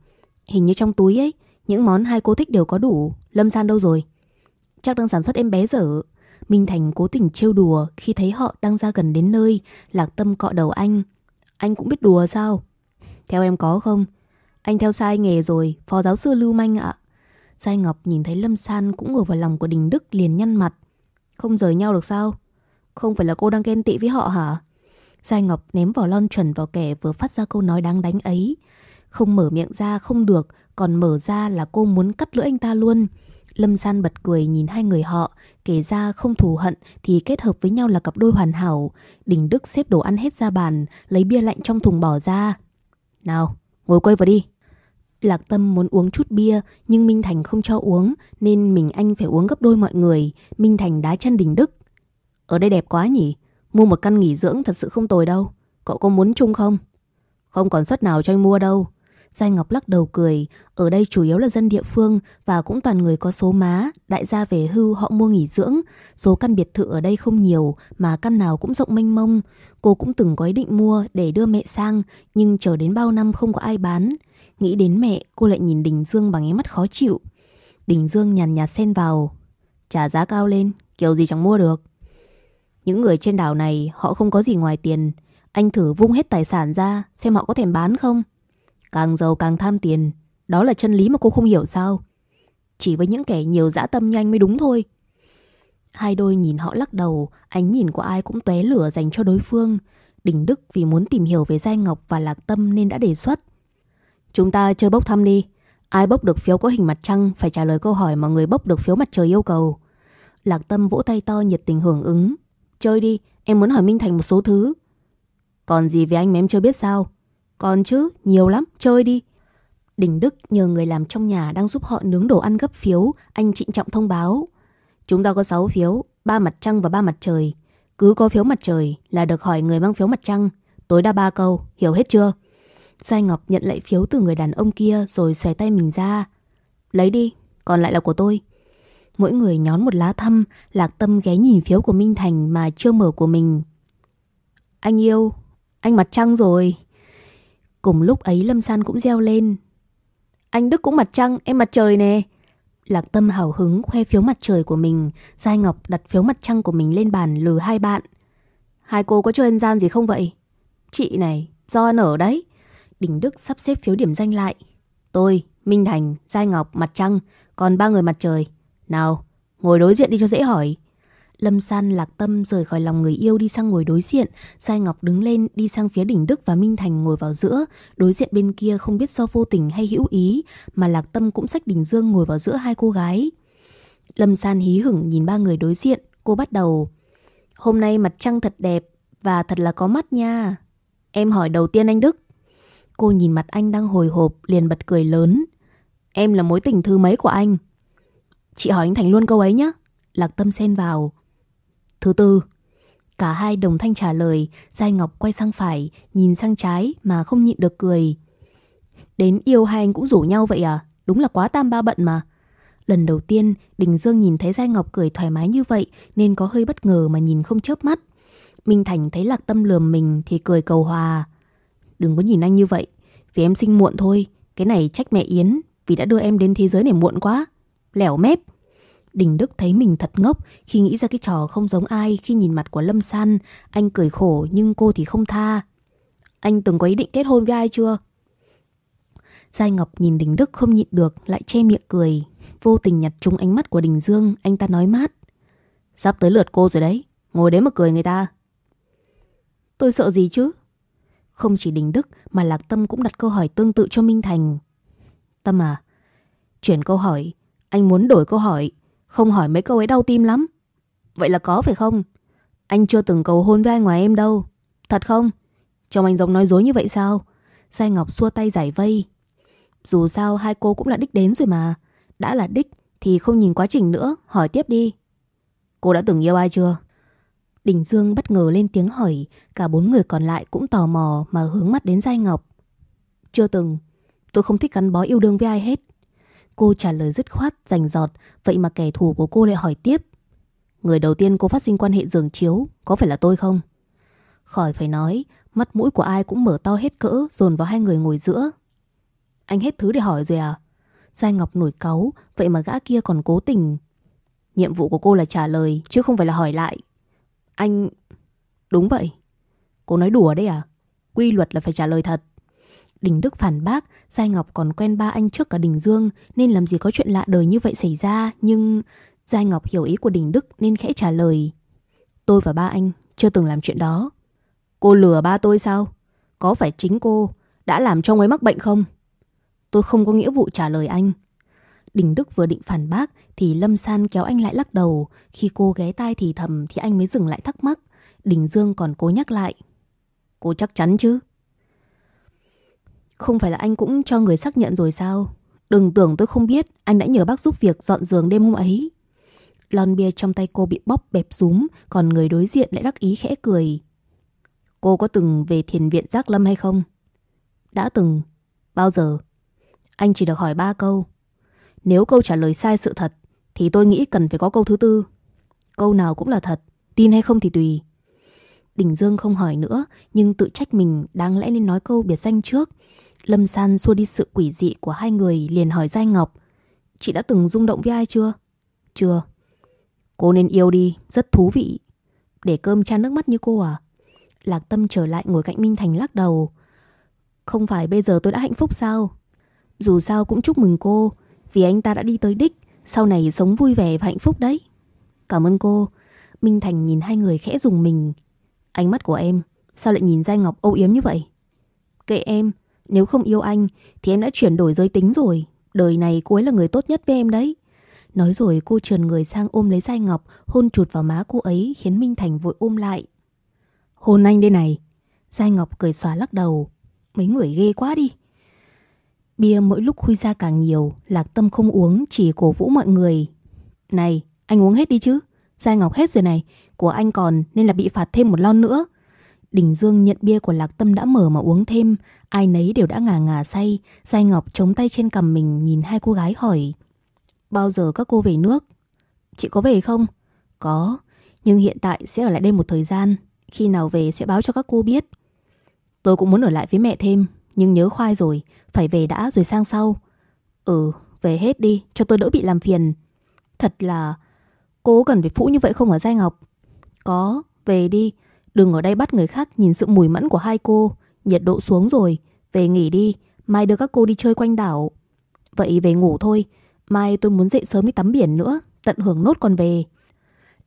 A: Hình như trong túi ấy, những món hai cô thích đều có đủ. Lâm San đâu rồi? Chắc đang sản xuất em bé dở. Minh Thành cố tình trêu đùa khi thấy họ đang ra gần đến nơi, Lạc Tâm cọ đầu anh. Anh cũng biết đùa sao? Theo em có không? Anh theo sai nghề rồi, phó giáo sư Lưu Manh ạ. Giai Ngọc nhìn thấy Lâm San cũng ngồi vào lòng của Đình Đức liền nhăn mặt. Không rời nhau được sao? Không phải là cô đang ghen tị với họ hả? Giai Ngọc ném vào lon chuẩn vào kẻ vừa phát ra câu nói đáng đánh ấy. Không mở miệng ra không được, còn mở ra là cô muốn cắt lưỡi anh ta luôn. Lâm San bật cười nhìn hai người họ, kể ra không thù hận thì kết hợp với nhau là cặp đôi hoàn hảo. Đình Đức xếp đồ ăn hết ra bàn, lấy bia lạnh trong thùng bỏ ra. Nào, ngồi quay vào đi. Lạc Tâm muốn uống chút bia nhưng Minh Thành không cho uống nên mình anh phải uống gấp đôi mọi người. Minh Thành đá chân Đình Đức. Ở đây đẹp quá nhỉ? Mua một căn nghỉ dưỡng thật sự không tồi đâu. Cậu có muốn chung không? Không còn suất nào cho anh mua đâu. Giai Ngọc lắc đầu cười, ở đây chủ yếu là dân địa phương và cũng toàn người có số má, đại gia về hưu họ mua nghỉ dưỡng. Số căn biệt thự ở đây không nhiều mà căn nào cũng rộng mênh mông. Cô cũng từng có ý định mua để đưa mẹ sang nhưng chờ đến bao năm không có ai bán. Nghĩ đến mẹ, cô lại nhìn Đình Dương bằng ánh mắt khó chịu. Đình Dương nhàn nhạt xen vào. Trả giá cao lên, kiểu gì chẳng mua được. Những người trên đảo này họ không có gì ngoài tiền. Anh thử vung hết tài sản ra xem họ có thèm bán không. Càng giàu càng tham tiền. Đó là chân lý mà cô không hiểu sao. Chỉ với những kẻ nhiều dã tâm nhanh mới đúng thôi. Hai đôi nhìn họ lắc đầu, ánh nhìn của ai cũng tóe lửa dành cho đối phương. Đình Đức vì muốn tìm hiểu về Giai Ngọc và Lạc Tâm nên đã đề xuất. Chúng ta chơi bốc thăm đi. Ai bốc được phiếu có hình mặt trăng phải trả lời câu hỏi mà người bốc được phiếu mặt trời yêu cầu. Lạc Tâm vỗ tay to nhiệt tình hưởng ứng. Chơi đi, em muốn hỏi Minh Thành một số thứ. Còn gì về anh mà em chưa biết sao? Còn chứ, nhiều lắm, chơi đi. Đình Đức nhờ người làm trong nhà đang giúp họ nướng đồ ăn gấp phiếu, anh trịnh trọng thông báo. Chúng ta có 6 phiếu, ba mặt trăng và ba mặt trời. Cứ có phiếu mặt trời là được hỏi người mang phiếu mặt trăng. Tối đa ba câu, hiểu hết chưa? sai Ngọc nhận lại phiếu từ người đàn ông kia rồi xòe tay mình ra. Lấy đi, còn lại là của tôi. Mỗi người nhón một lá thăm, lạc tâm ghé nhìn phiếu của Minh Thành mà chưa mở của mình. Anh yêu, anh mặt trăng rồi. Cùng lúc ấy Lâm San cũng reo lên. Anh Đức cũng mặt trăng, em mặt trời nè. Lạc Tâm hào hứng khoe phiếu mặt trời của mình, Giai Ngọc đặt phiếu mặt trăng của mình lên bàn lừ hai bạn. Hai cô có chơi ăn gian gì không vậy? Chị này, do ăn ở đấy. Đình Đức sắp xếp phiếu điểm danh lại. Tôi, Minh Thành, Giai Ngọc, Mặt Trăng, còn ba người mặt trời. Nào, ngồi đối diện đi cho dễ hỏi. Lâm San lạc tâm rời khỏi lòng người yêu đi sang ngồi đối diện. Sai Ngọc đứng lên đi sang phía đỉnh Đức và Minh Thành ngồi vào giữa. Đối diện bên kia không biết do vô tình hay hữu ý, mà lạc tâm cũng sách đỉnh Dương ngồi vào giữa hai cô gái. Lâm San hí hửng nhìn ba người đối diện. Cô bắt đầu. Hôm nay mặt trăng thật đẹp và thật là có mắt nha. Em hỏi đầu tiên anh Đức. Cô nhìn mặt anh đang hồi hộp, liền bật cười lớn. Em là mối tình thứ mấy của anh? Chị hỏi anh Thành luôn câu ấy nhé. Lạc tâm xen vào. Thứ tư. Cả hai đồng thanh trả lời, Giai Ngọc quay sang phải, nhìn sang trái mà không nhịn được cười. Đến yêu hai anh cũng rủ nhau vậy à? Đúng là quá tam ba bận mà. Lần đầu tiên, Đình Dương nhìn thấy Giai Ngọc cười thoải mái như vậy nên có hơi bất ngờ mà nhìn không chớp mắt. Minh Thành thấy Lạc Tâm lườm mình thì cười cầu hòa. Đừng có nhìn anh như vậy Vì em sinh muộn thôi Cái này trách mẹ Yến Vì đã đưa em đến thế giới này muộn quá Lẻo mép Đình Đức thấy mình thật ngốc khi nghĩ ra cái trò không giống ai khi nhìn mặt của Lâm San. Anh cười khổ nhưng cô thì không tha. Anh từng có ý định kết hôn với ai chưa? Giai Ngọc nhìn Đình Đức không nhịn được lại che miệng cười. Vô tình nhặt trúng ánh mắt của Đình Dương, anh ta nói mát. Sắp tới lượt cô rồi đấy, ngồi đấy mà cười người ta. Tôi sợ gì chứ? Không chỉ Đình Đức mà Lạc Tâm cũng đặt câu hỏi tương tự cho Minh Thành. Tâm à, chuyển câu hỏi, anh muốn đổi câu hỏi, không hỏi mấy câu ấy đau tim lắm. Vậy là có phải không? Anh chưa từng cầu hôn với ai ngoài em đâu. Thật không? Trông anh giống nói dối như vậy sao? sai Ngọc xua tay giải vây. Dù sao hai cô cũng là đích đến rồi mà. Đã là đích thì không nhìn quá trình nữa, hỏi tiếp đi. Cô đã từng yêu ai chưa? Đình Dương bất ngờ lên tiếng hỏi, cả bốn người còn lại cũng tò mò mà hướng mắt đến Giai Ngọc. Chưa từng, tôi không thích gắn bó yêu đương với ai hết. Cô trả lời dứt khoát, rành giọt, vậy mà kẻ thù của cô lại hỏi tiếp. Người đầu tiên cô phát sinh quan hệ giường chiếu, có phải là tôi không? Khỏi phải nói, mắt mũi của ai cũng mở to hết cỡ, dồn vào hai người ngồi giữa. Anh hết thứ để hỏi rồi à? Giai Ngọc nổi cáu, vậy mà gã kia còn cố tình. Nhiệm vụ của cô là trả lời chứ không phải là hỏi lại. Anh... Đúng vậy. Cô nói đùa đấy à? Quy luật là phải trả lời thật. Đình Đức phản bác, Giai Ngọc còn quen ba anh trước cả Đình Dương nên làm gì có chuyện lạ đời như vậy xảy ra. Nhưng Giai Ngọc hiểu ý của Đình Đức nên khẽ trả lời. Tôi và ba anh chưa từng làm chuyện đó. Cô lừa ba tôi sao? Có phải chính cô đã làm cho ông ấy mắc bệnh không? Tôi không có nghĩa vụ trả lời anh. Đình Đức vừa định phản bác thì Lâm San kéo anh lại lắc đầu. Khi cô ghé tai thì thầm thì anh mới dừng lại thắc mắc. Đình Dương còn cố nhắc lại. Cô chắc chắn chứ? Không phải là anh cũng cho người xác nhận rồi sao? Đừng tưởng tôi không biết anh đã nhờ bác giúp việc dọn giường đêm hôm ấy. Lon bia trong tay cô bị bóp bẹp rúm, còn người đối diện lại đắc ý khẽ cười. Cô có từng về thiền viện Giác Lâm hay không? Đã từng. Bao giờ? Anh chỉ được hỏi ba câu. Nếu câu trả lời sai sự thật, thì tôi nghĩ cần phải có câu thứ tư. Câu nào cũng là thật, tin hay không thì tùy. Đình Dương không hỏi nữa, nhưng tự trách mình đáng lẽ nên nói câu biệt danh trước. Lâm San xua đi sự quỷ dị của hai người liền hỏi Giai Ngọc. Chị đã từng rung động với ai chưa? Chưa. Cô nên yêu đi, rất thú vị. Để cơm chan nước mắt như cô à? Lạc Tâm trở lại ngồi cạnh Minh Thành lắc đầu. Không phải bây giờ tôi đã hạnh phúc sao? Dù sao cũng chúc mừng cô, vì anh ta đã đi tới đích, sau này sống vui vẻ và hạnh phúc đấy. Cảm ơn cô. Minh Thành nhìn hai người khẽ dùng mình. Ánh mắt của em, sao lại nhìn Giai Ngọc âu yếm như vậy? Kệ em, nếu không yêu anh thì em đã chuyển đổi giới tính rồi. Đời này cô ấy là người tốt nhất với em đấy. Nói rồi cô trườn người sang ôm lấy Giai Ngọc, hôn chụt vào má cô ấy khiến Minh Thành vội ôm lại. Hôn anh đây này. Giai Ngọc cười xóa lắc đầu. Mấy người ghê quá đi. Bia mỗi lúc khui ra càng nhiều, Lạc Tâm không uống, chỉ cổ vũ mọi người. Này, anh uống hết đi chứ. Giai Ngọc hết rồi này, của anh còn nên là bị phạt thêm một lon nữa. Đình Dương nhận bia của Lạc Tâm đã mở mà uống thêm, ai nấy đều đã ngà ngà say. Giai Ngọc chống tay trên cằm mình nhìn hai cô gái hỏi. Bao giờ các cô về nước? Chị có về không? Có, nhưng hiện tại sẽ ở lại đây một thời gian. Khi nào về sẽ báo cho các cô biết. Tôi cũng muốn ở lại với mẹ thêm, nhưng nhớ khoai rồi, phải về đã rồi sang sau. Ừ, về hết đi, cho tôi đỡ bị làm phiền. Thật là... Cô cần phải phũ như vậy không ở Giai Ngọc? Có, về đi. Đừng ở đây bắt người khác nhìn sự mùi mẫn của hai cô. Nhiệt độ xuống rồi, về nghỉ đi. Mai đưa các cô đi chơi quanh đảo. Vậy về ngủ thôi. Mai tôi muốn dậy sớm đi tắm biển nữa. Tận hưởng nốt còn về.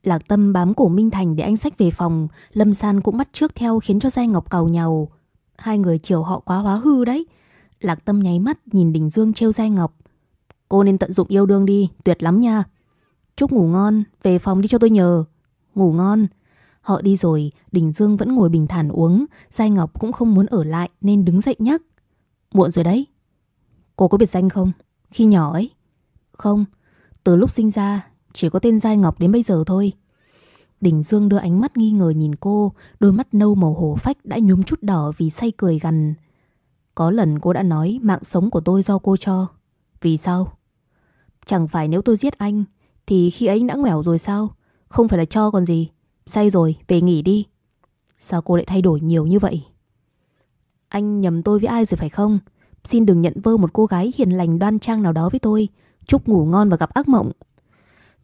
A: Lạc Tâm bám cổ Minh Thành để anh sách về phòng. Lâm San cũng bắt trước theo khiến cho Giai Ngọc cầu nhàu. Hai người chiều họ quá hóa hư đấy. Lạc Tâm nháy mắt nhìn Đình Dương trêu Giai Ngọc. Cô nên tận dụng yêu đương đi, tuyệt lắm nha. Chúc ngủ ngon, về phòng đi cho tôi nhờ. Ngủ ngon. Họ đi rồi, Đình Dương vẫn ngồi bình thản uống, Giai Ngọc cũng không muốn ở lại nên đứng dậy nhắc. Muộn rồi đấy. Cô có biệt danh không? Khi nhỏ ấy. Không, từ lúc sinh ra chỉ có tên Giai Ngọc đến bây giờ thôi. Đình Dương đưa ánh mắt nghi ngờ nhìn cô, đôi mắt nâu màu hổ phách đã nhúm chút đỏ vì say cười gằn. Có lần cô đã nói mạng sống của tôi do cô cho. Vì sao? Chẳng phải nếu tôi giết anh, thì khi ấy đã nghèo rồi sao? Không phải là cho còn gì. Say rồi, về nghỉ đi. Sao cô lại thay đổi nhiều như vậy? Anh nhầm tôi với ai rồi phải không? Xin đừng nhận vơ một cô gái hiền lành đoan trang nào đó với tôi. Chúc ngủ ngon và gặp ác mộng.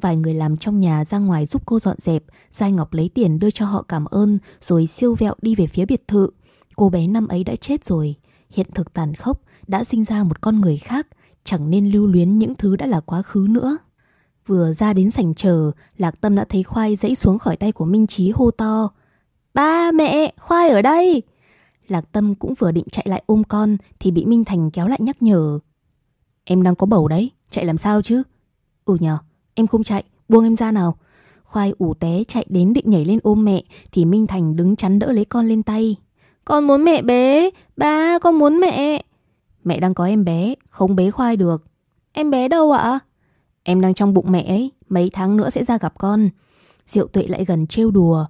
A: Vài người làm trong nhà ra ngoài giúp cô dọn dẹp, Giai Ngọc lấy tiền đưa cho họ cảm ơn rồi siêu vẹo đi về phía biệt thự. Cô bé năm ấy đã chết rồi, hiện thực tàn khốc đã sinh ra một con người khác, chẳng nên lưu luyến những thứ đã là quá khứ nữa. Vừa ra đến sảnh chờ, Lạc Tâm đã thấy Khoai dãy xuống khỏi tay của Minh Trí hô to. Ba, mẹ, Khoai ở đây! Lạc Tâm cũng vừa định chạy lại ôm con thì bị Minh Thành kéo lại nhắc nhở. Em đang có bầu đấy, chạy làm sao chứ? Ừ nhờ, Em không chạy, buông em ra nào. Khoai ủ té chạy đến định nhảy lên ôm mẹ thì Minh Thành đứng chắn đỡ lấy con lên tay. Con muốn mẹ bế, ba con muốn mẹ. Mẹ đang có em bé, không bế Khoai được. Em bé đâu ạ? Em đang trong bụng mẹ ấy, mấy tháng nữa sẽ ra gặp con. Diệu tuệ lại gần trêu đùa.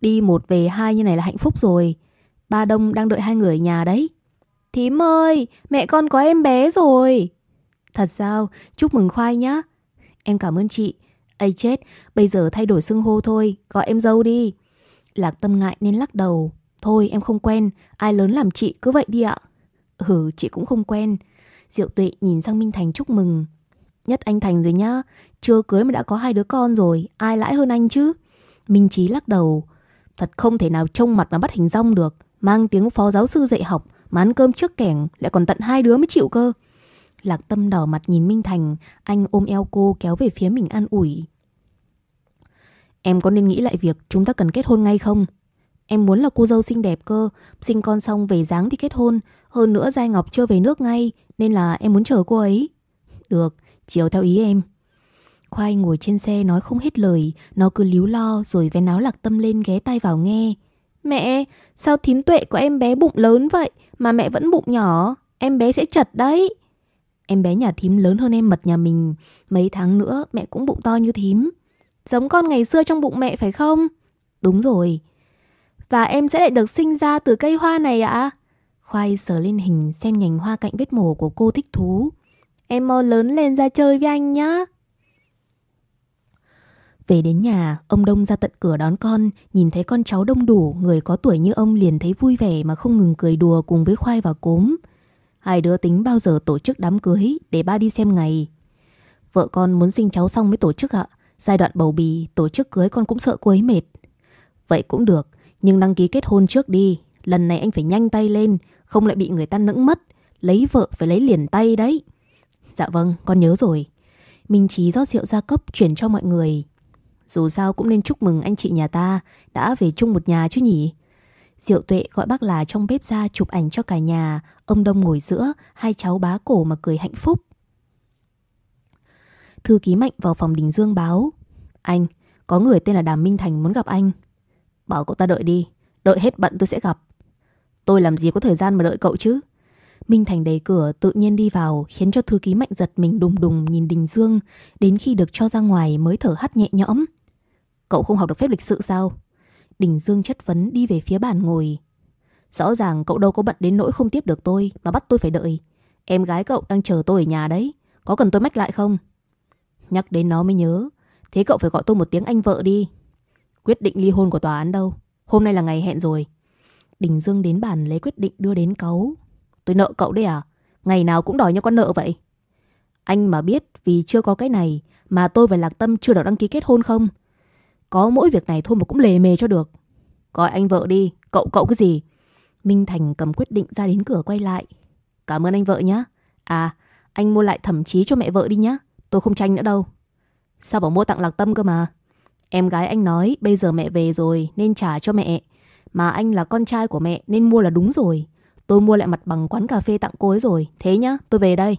A: Đi một về hai như này là hạnh phúc rồi. Ba Đông đang đợi hai người ở nhà đấy. Thím ơi, mẹ con có em bé rồi. Thật sao, chúc mừng Khoai nhá. Em cảm ơn chị. Ây chết, bây giờ thay đổi xưng hô thôi, gọi em dâu đi. Lạc tâm ngại nên lắc đầu. Thôi em không quen, ai lớn làm chị cứ vậy đi ạ. Ừ, chị cũng không quen. Diệu tuệ nhìn sang Minh Thành chúc mừng nhất anh Thành rồi nhá. Chưa cưới mà đã có hai đứa con rồi, ai lãi hơn anh chứ? Minh Trí lắc đầu. Thật không thể nào trông mặt mà bắt hình rong được. Mang tiếng phó giáo sư dạy học, mà ăn cơm trước kẻng, lại còn tận hai đứa mới chịu cơ. Lạc Tâm đỏ mặt nhìn Minh Thành, anh ôm eo cô kéo về phía mình an ủi. Em có nên nghĩ lại việc chúng ta cần kết hôn ngay không? Em muốn là cô dâu xinh đẹp cơ, sinh con xong về dáng thì kết hôn. Hơn nữa Giai Ngọc chưa về nước ngay, nên là em muốn chờ cô ấy. Được, chiều theo ý em. Khoai ngồi trên xe nói không hết lời, nó cứ líu lo rồi vén áo lạc tâm lên ghé tay vào nghe. Mẹ, sao thím tuệ của em bé bụng lớn vậy mà mẹ vẫn bụng nhỏ? Em bé sẽ chật đấy. Em bé nhà thím lớn hơn em mật nhà mình. Mấy tháng nữa mẹ cũng bụng to như thím. Giống con ngày xưa trong bụng mẹ phải không? Đúng rồi. Và em sẽ lại được sinh ra từ cây hoa này ạ? À? Khoai sờ lên hình xem nhành hoa cạnh vết mổ của cô thích thú. Em mau lớn lên ra chơi với anh nhá. Về đến nhà, ông Đông ra tận cửa đón con, nhìn thấy con cháu đông đủ, người có tuổi như ông liền thấy vui vẻ mà không ngừng cười đùa cùng với khoai và cốm. Hai đứa tính bao giờ tổ chức đám cưới để ba đi xem ngày. Vợ con muốn sinh cháu xong mới tổ chức ạ. Giai đoạn bầu bì, tổ chức cưới con cũng sợ cô ấy mệt. Vậy cũng được, nhưng đăng ký kết hôn trước đi. Lần này anh phải nhanh tay lên, không lại bị người ta nững mất. Lấy vợ phải lấy liền tay đấy. Dạ vâng, con nhớ rồi. Minh Trí rót rượu ra cấp chuyển cho mọi người. Dù sao cũng nên chúc mừng anh chị nhà ta đã về chung một nhà chứ nhỉ? Diệu tuệ gọi bác là trong bếp ra chụp ảnh cho cả nhà, ông Đông ngồi giữa, hai cháu bá cổ mà cười hạnh phúc. Thư ký Mạnh vào phòng Đình Dương báo. Anh, có người tên là Đàm Minh Thành muốn gặp anh. Bảo cậu ta đợi đi, đợi hết bận tôi sẽ gặp. Tôi làm gì có thời gian mà đợi cậu chứ? Minh Thành đẩy cửa tự nhiên đi vào, khiến cho thư ký Mạnh giật mình đùng đùng nhìn Đình Dương, đến khi được cho ra ngoài mới thở hắt nhẹ nhõm. Cậu không học được phép lịch sự sao? Đình Dương chất vấn đi về phía bàn ngồi. Rõ ràng cậu đâu có bận đến nỗi không tiếp được tôi, mà bắt tôi phải đợi. Em gái cậu đang chờ tôi ở nhà đấy. Có cần tôi mách lại không? Nhắc đến nó mới nhớ. Thế cậu phải gọi tôi một tiếng anh vợ đi. Quyết định ly hôn của tòa án đâu. Hôm nay là ngày hẹn rồi. Đình Dương đến bàn lấy quyết định đưa đến cáu. Tôi nợ cậu đấy à? Ngày nào cũng đòi như con nợ vậy. Anh mà biết vì chưa có cái này mà tôi và Lạc Tâm chưa được đăng ký kết hôn không? Có mỗi việc này thôi mà cũng lề mề cho được. Gọi anh vợ đi, cậu cậu cái gì? Minh Thành cầm quyết định ra đến cửa quay lại. Cảm ơn anh vợ nhé. À, anh mua lại thẩm chí cho mẹ vợ đi nhé. Tôi không tranh nữa đâu. Sao bảo mua tặng Lạc Tâm cơ mà? Em gái anh nói bây giờ mẹ về rồi nên trả cho mẹ. Mà anh là con trai của mẹ nên mua là đúng rồi. Tôi mua lại mặt bằng quán cà phê tặng cô ấy rồi. Thế nhá, tôi về đây.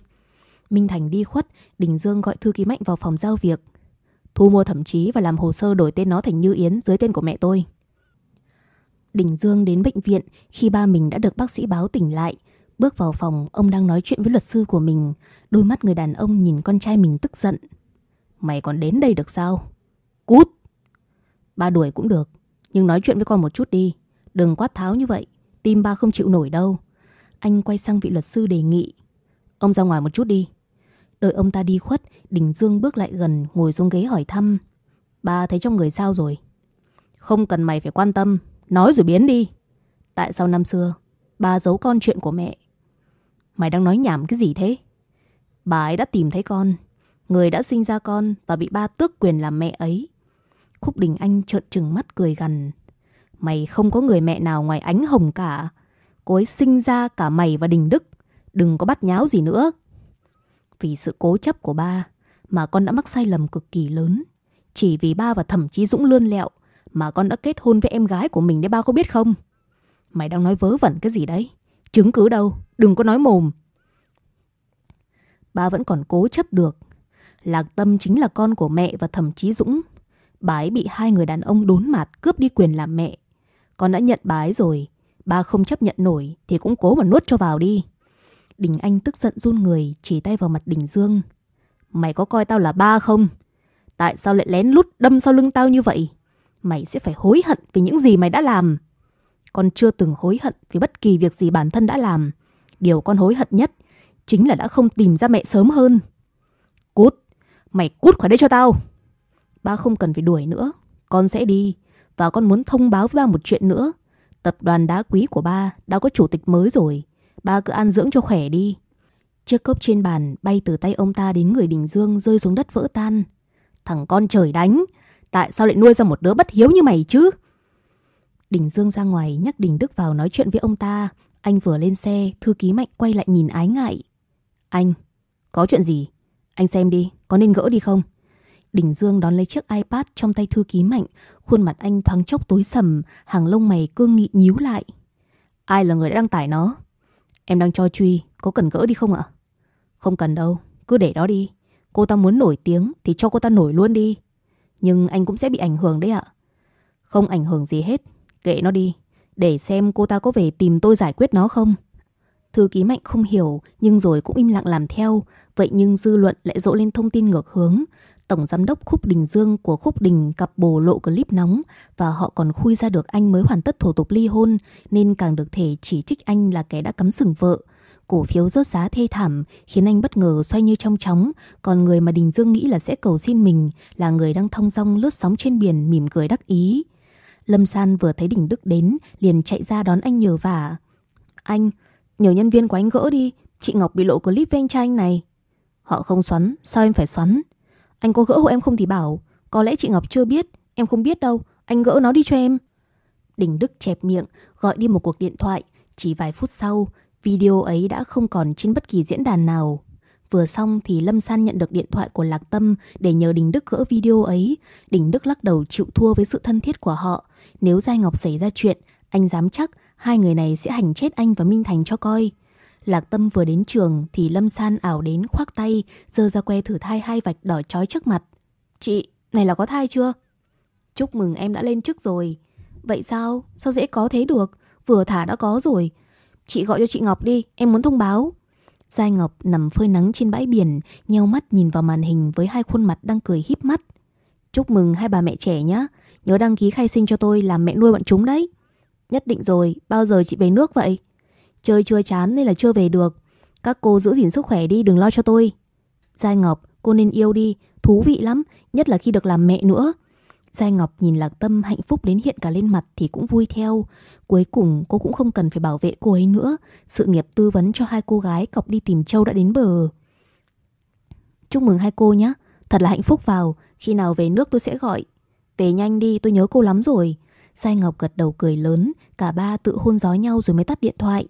A: Minh Thành đi khuất, Đình Dương gọi thư ký Mạnh vào phòng giao việc. Thu mua thẩm chí và làm hồ sơ đổi tên nó thành Như Yến dưới tên của mẹ tôi. Đình Dương đến bệnh viện khi ba mình đã được bác sĩ báo tỉnh lại. Bước vào phòng, ông đang nói chuyện với luật sư của mình. Đôi mắt người đàn ông nhìn con trai mình tức giận. Mày còn đến đây được sao? Cút! Ba đuổi cũng được, nhưng nói chuyện với con một chút đi. Đừng quát tháo như vậy, tim ba không chịu nổi đâu. Anh quay sang vị luật sư đề nghị. Ông ra ngoài một chút đi. Đợi ông ta đi khuất, Đình Dương bước lại gần, ngồi xuống ghế hỏi thăm. Ba thấy trong người sao rồi? Không cần mày phải quan tâm, nói rồi biến đi. Tại sao năm xưa, ba giấu con chuyện của mẹ? Mày đang nói nhảm cái gì thế? Bà ấy đã tìm thấy con, người đã sinh ra con và bị ba tước quyền làm mẹ ấy. Khúc Đình Anh trợn trừng mắt cười gằn. Mày không có người mẹ nào ngoài ánh hồng cả. Cô ấy sinh ra cả mày và Đình Đức. Đừng có bắt nháo gì nữa. Vì sự cố chấp của ba mà con đã mắc sai lầm cực kỳ lớn. Chỉ vì ba và thậm chí Dũng lươn lẹo mà con đã kết hôn với em gái của mình đấy, ba có biết không? Mày đang nói vớ vẩn cái gì đấy? Chứng cứ đâu? Đừng có nói mồm. Ba vẫn còn cố chấp được. Lạc Tâm chính là con của mẹ và thậm chí Dũng. Bà ấy bị hai người đàn ông đốn mặt cướp đi quyền làm mẹ. Con đã nhận bà ấy rồi. Ba không chấp nhận nổi thì cũng cố mà nuốt cho vào đi. Đình Anh tức giận run người, chỉ tay vào mặt Đình Dương. Mày có coi tao là ba không? Tại sao lại lén lút đâm sau lưng tao như vậy? Mày sẽ phải hối hận vì những gì mày đã làm. Con chưa từng hối hận vì bất kỳ việc gì bản thân đã làm. Điều con hối hận nhất chính là đã không tìm ra mẹ sớm hơn. Cút, mày cút khỏi đây cho tao. Ba không cần phải đuổi nữa, con sẽ đi. Và con muốn thông báo với ba một chuyện nữa. Tập đoàn đá quý của ba đã có chủ tịch mới rồi. Ba cứ ăn dưỡng cho khỏe đi. Chiếc cốc trên bàn bay từ tay ông ta đến người Đình Dương rơi xuống đất vỡ tan. Thằng con trời đánh, tại sao lại nuôi ra một đứa bất hiếu như mày chứ? Đình Dương ra ngoài nhắc Đình Đức vào nói chuyện với ông ta. Anh vừa lên xe, thư ký Mạnh quay lại nhìn ái ngại. Anh, có chuyện gì? Anh xem đi, có nên gỡ đi không? Đình Dương đón lấy chiếc iPad trong tay thư ký Mạnh, khuôn mặt anh thoáng chốc tối sầm, hàng lông mày cương nghị nhíu lại. Ai là người đã đăng tải nó? Em đang cho truy, có cần gỡ đi không ạ? Không cần đâu, cứ để đó đi. Cô ta muốn nổi tiếng thì cho cô ta nổi luôn đi. Nhưng anh cũng sẽ bị ảnh hưởng đấy ạ. Không ảnh hưởng gì hết, kệ nó đi. Để xem cô ta có về tìm tôi giải quyết nó không. Thư ký Mạnh không hiểu nhưng rồi cũng im lặng làm theo. Vậy nhưng dư luận lại dỗ lên thông tin ngược hướng. Tổng giám đốc Khúc Đình Dương của Khúc Đình cặp bồ lộ clip nóng và họ còn khui ra được anh mới hoàn tất thủ tục ly hôn nên càng được thể chỉ trích anh là kẻ đã cắm sừng vợ. Cổ phiếu rớt giá thê thảm khiến anh bất ngờ xoay như trong chóng, còn người mà Đình Dương nghĩ là sẽ cầu xin mình là người đang thong dong lướt sóng trên biển mỉm cười đắc ý. Lâm San vừa thấy Đình Đức đến liền chạy ra đón anh nhờ vả. Anh, nhờ nhân viên của anh gỡ đi, chị Ngọc bị lộ clip với anh trai anh này. Họ không xoắn, sao em phải xoắn? Anh có gỡ hộ em không thì bảo Có lẽ chị Ngọc chưa biết Em không biết đâu Anh gỡ nó đi cho em Đình Đức chẹp miệng Gọi đi một cuộc điện thoại Chỉ vài phút sau Video ấy đã không còn trên bất kỳ diễn đàn nào Vừa xong thì Lâm San nhận được điện thoại của Lạc Tâm để nhờ Đình Đức gỡ video ấy. Đình Đức lắc đầu chịu thua với sự thân thiết của họ. Nếu Giai Ngọc xảy ra chuyện, anh dám chắc hai người này sẽ hành chết anh và Minh Thành cho coi. Lạc Tâm vừa đến trường thì Lâm San ảo đến khoác tay, giơ ra que thử thai hai vạch đỏ chói trước mặt. Chị, này là có thai chưa? Chúc mừng em đã lên chức rồi. Vậy sao? Sao dễ có thế được? Vừa thả đã có rồi. Chị gọi cho chị Ngọc đi, em muốn thông báo. Giai Ngọc nằm phơi nắng trên bãi biển, nheo mắt nhìn vào màn hình với hai khuôn mặt đang cười híp mắt. Chúc mừng hai bà mẹ trẻ nhé, nhớ đăng ký khai sinh cho tôi làm mẹ nuôi bọn chúng đấy. Nhất định rồi, bao giờ chị về nước vậy? Chơi chưa chán nên là chưa về được Các cô giữ gìn sức khỏe đi, đừng lo cho tôi Giai Ngọc, cô nên yêu đi Thú vị lắm, Nhất là khi được làm mẹ nữa Giai Ngọc nhìn Lạc Tâm hạnh phúc đến hiện cả lên mặt thì cũng vui theo. Cuối cùng, cô cũng không cần phải bảo vệ cô ấy nữa. Sự nghiệp tư vấn cho hai cô gái cọc đi tìm Châu đã đến bờ. Chúc mừng hai cô nhé. Thật là hạnh phúc vào. Khi nào về nước tôi sẽ gọi. Về nhanh đi, tôi nhớ cô lắm rồi. Giai Ngọc gật đầu cười lớn. Cả ba tự hôn gió nhau rồi mới tắt điện thoại.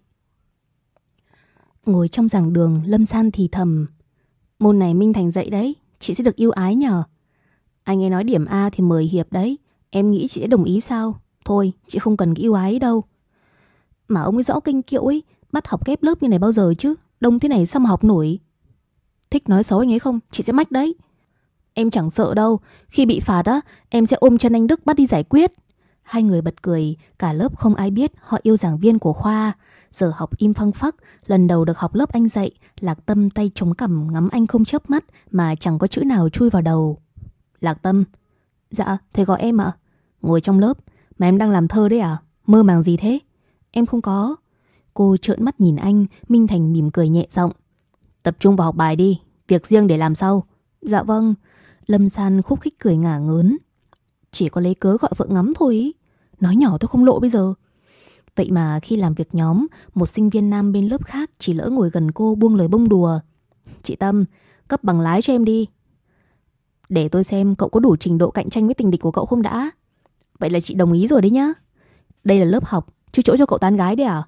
A: Ngồi trong giảng đường Lâm San thì thầm Môn này Minh Thành dạy đấy Chị sẽ được yêu ái nhờ. Anh ấy nói điểm A thì mời hiệp đấy Em nghĩ chị sẽ đồng ý sao? Thôi chị không cần cái yêu ái đâu. Mà ông ấy rõ kinh kiệu ấy Bắt học kép lớp như này bao giờ chứ? Đông thế này sao mà học nổi? Thích nói xấu anh ấy không? Chị sẽ mách đấy. Em chẳng sợ đâu Khi bị phạt á Em sẽ ôm chân anh Đức bắt đi giải quyết. Hai người bật cười, cả lớp không ai biết họ yêu giảng viên của khoa. Giờ học im phăng phắc, lần đầu được học lớp anh dạy, Lạc Tâm tay chống cằm ngắm anh không chớp mắt mà chẳng có chữ nào chui vào đầu. Lạc Tâm, dạ, thầy gọi em ạ. Ngồi trong lớp, mà em đang làm thơ đấy à? Mơ màng gì thế? Em không có. Cô trợn mắt nhìn anh, Minh Thành mỉm cười nhẹ giọng. Tập trung vào học bài đi, việc riêng để làm sau. Dạ vâng. Lâm San khúc khích cười ngả ngớn. Chỉ có lấy cớ gọi vợ ngắm thôi ý. Nói nhỏ tôi không lộ bây giờ Vậy mà khi làm việc nhóm Một sinh viên nam bên lớp khác Chỉ lỡ ngồi gần cô buông lời bông đùa. Chị Tâm cấp bằng lái cho em đi. Để tôi xem cậu có đủ trình độ cạnh tranh với tình địch của cậu không đã. Vậy là chị đồng ý rồi đấy nhá. Đây là lớp học Chứ chỗ cho cậu tán gái đấy à?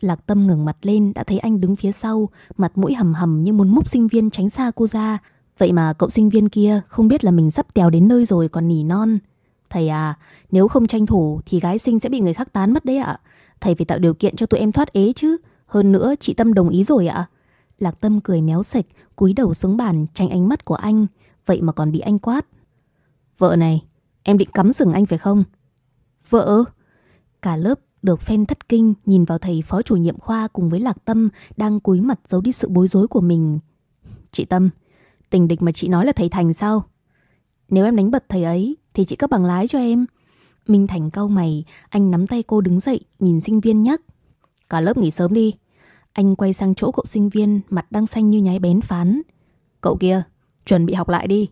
A: Lạc Tâm ngừng mặt lên đã thấy anh đứng phía sau Mặt mũi hầm hầm như muốn múc sinh viên tránh xa cô ra. Vậy mà cậu sinh viên kia không biết là mình sắp tèo đến nơi rồi còn nỉ non. Thầy à, nếu không tranh thủ thì gái sinh sẽ bị người khác tán mất đấy ạ. Thầy phải tạo điều kiện cho tụi em thoát ế chứ. Hơn nữa chị Tâm đồng ý rồi ạ. Lạc Tâm cười méo sạch, cúi đầu xuống bàn tránh ánh mắt của anh. Vậy mà còn bị anh quát. Vợ này, em định cắm sừng anh phải không? Vợ? Cả lớp được phen thất kinh nhìn vào thầy phó chủ nhiệm khoa cùng với Lạc Tâm đang cúi mặt giấu đi sự bối rối của mình. Chị Tâm, tình địch mà chị nói là thầy Thành sao? Nếu em đánh bật thầy ấy thì chị cấp bằng lái cho em. Minh Thành cau mày, anh nắm tay cô đứng dậy, nhìn sinh viên nhắc. Cả lớp nghỉ sớm đi. Anh quay sang chỗ cậu sinh viên, mặt đang xanh như nháy bén phán. Cậu kia, chuẩn bị học lại đi.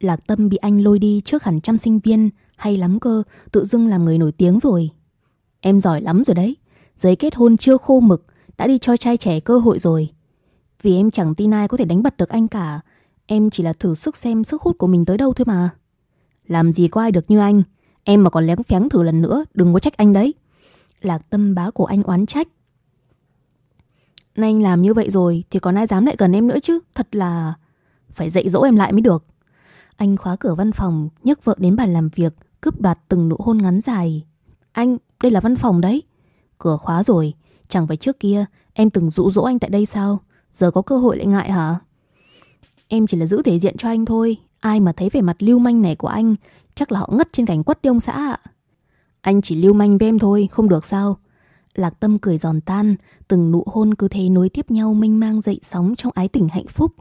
A: Lạc Tâm bị anh lôi đi trước hẳn trăm sinh viên, hay lắm cơ, tự dưng làm người nổi tiếng rồi. Em giỏi lắm rồi đấy, giấy kết hôn chưa khô mực, đã đi cho trai trẻ cơ hội rồi. Vì em chẳng tin ai có thể đánh bật được anh cả. Em chỉ là thử sức xem sức hút của mình tới đâu thôi mà. Làm gì có ai được như anh. Em mà còn lén phén thử lần nữa, đừng có trách anh đấy. Lạc tâm bá của anh oán trách. Anh làm như vậy rồi thì còn ai dám lại gần em nữa chứ. Thật là... Phải dạy dỗ em lại mới được. Anh khóa cửa văn phòng, nhấc vợ đến bàn làm việc, cướp đoạt từng nụ hôn ngắn dài. Anh, đây là văn phòng đấy. Cửa khóa rồi, chẳng phải trước kia em từng dụ dỗ anh tại đây sao? Giờ có cơ hội lại ngại hả? Em chỉ là giữ thể diện cho anh thôi. Ai mà thấy vẻ mặt lưu manh này của anh, chắc là họ ngất trên cành quất đi ông xã ạ. Anh chỉ lưu manh với em thôi, không được sao? Lạc Tâm cười giòn tan, từng nụ hôn cứ thế nối tiếp nhau mênh mang dậy sóng trong ái tình hạnh phúc.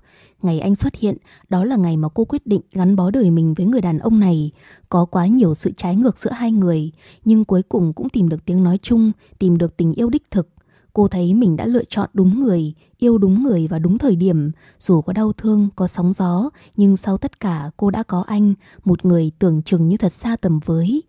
A: Ngày anh xuất hiện, đó là ngày mà cô quyết định gắn bó đời mình với người đàn ông này. Có quá nhiều sự trái ngược giữa hai người, nhưng cuối cùng cũng tìm được tiếng nói chung, tìm được tình yêu đích thực. Cô thấy mình đã lựa chọn đúng người, yêu đúng người và đúng thời điểm. Dù có đau thương, có sóng gió, nhưng sau tất cả cô đã có anh, một người tưởng chừng như thật xa tầm với.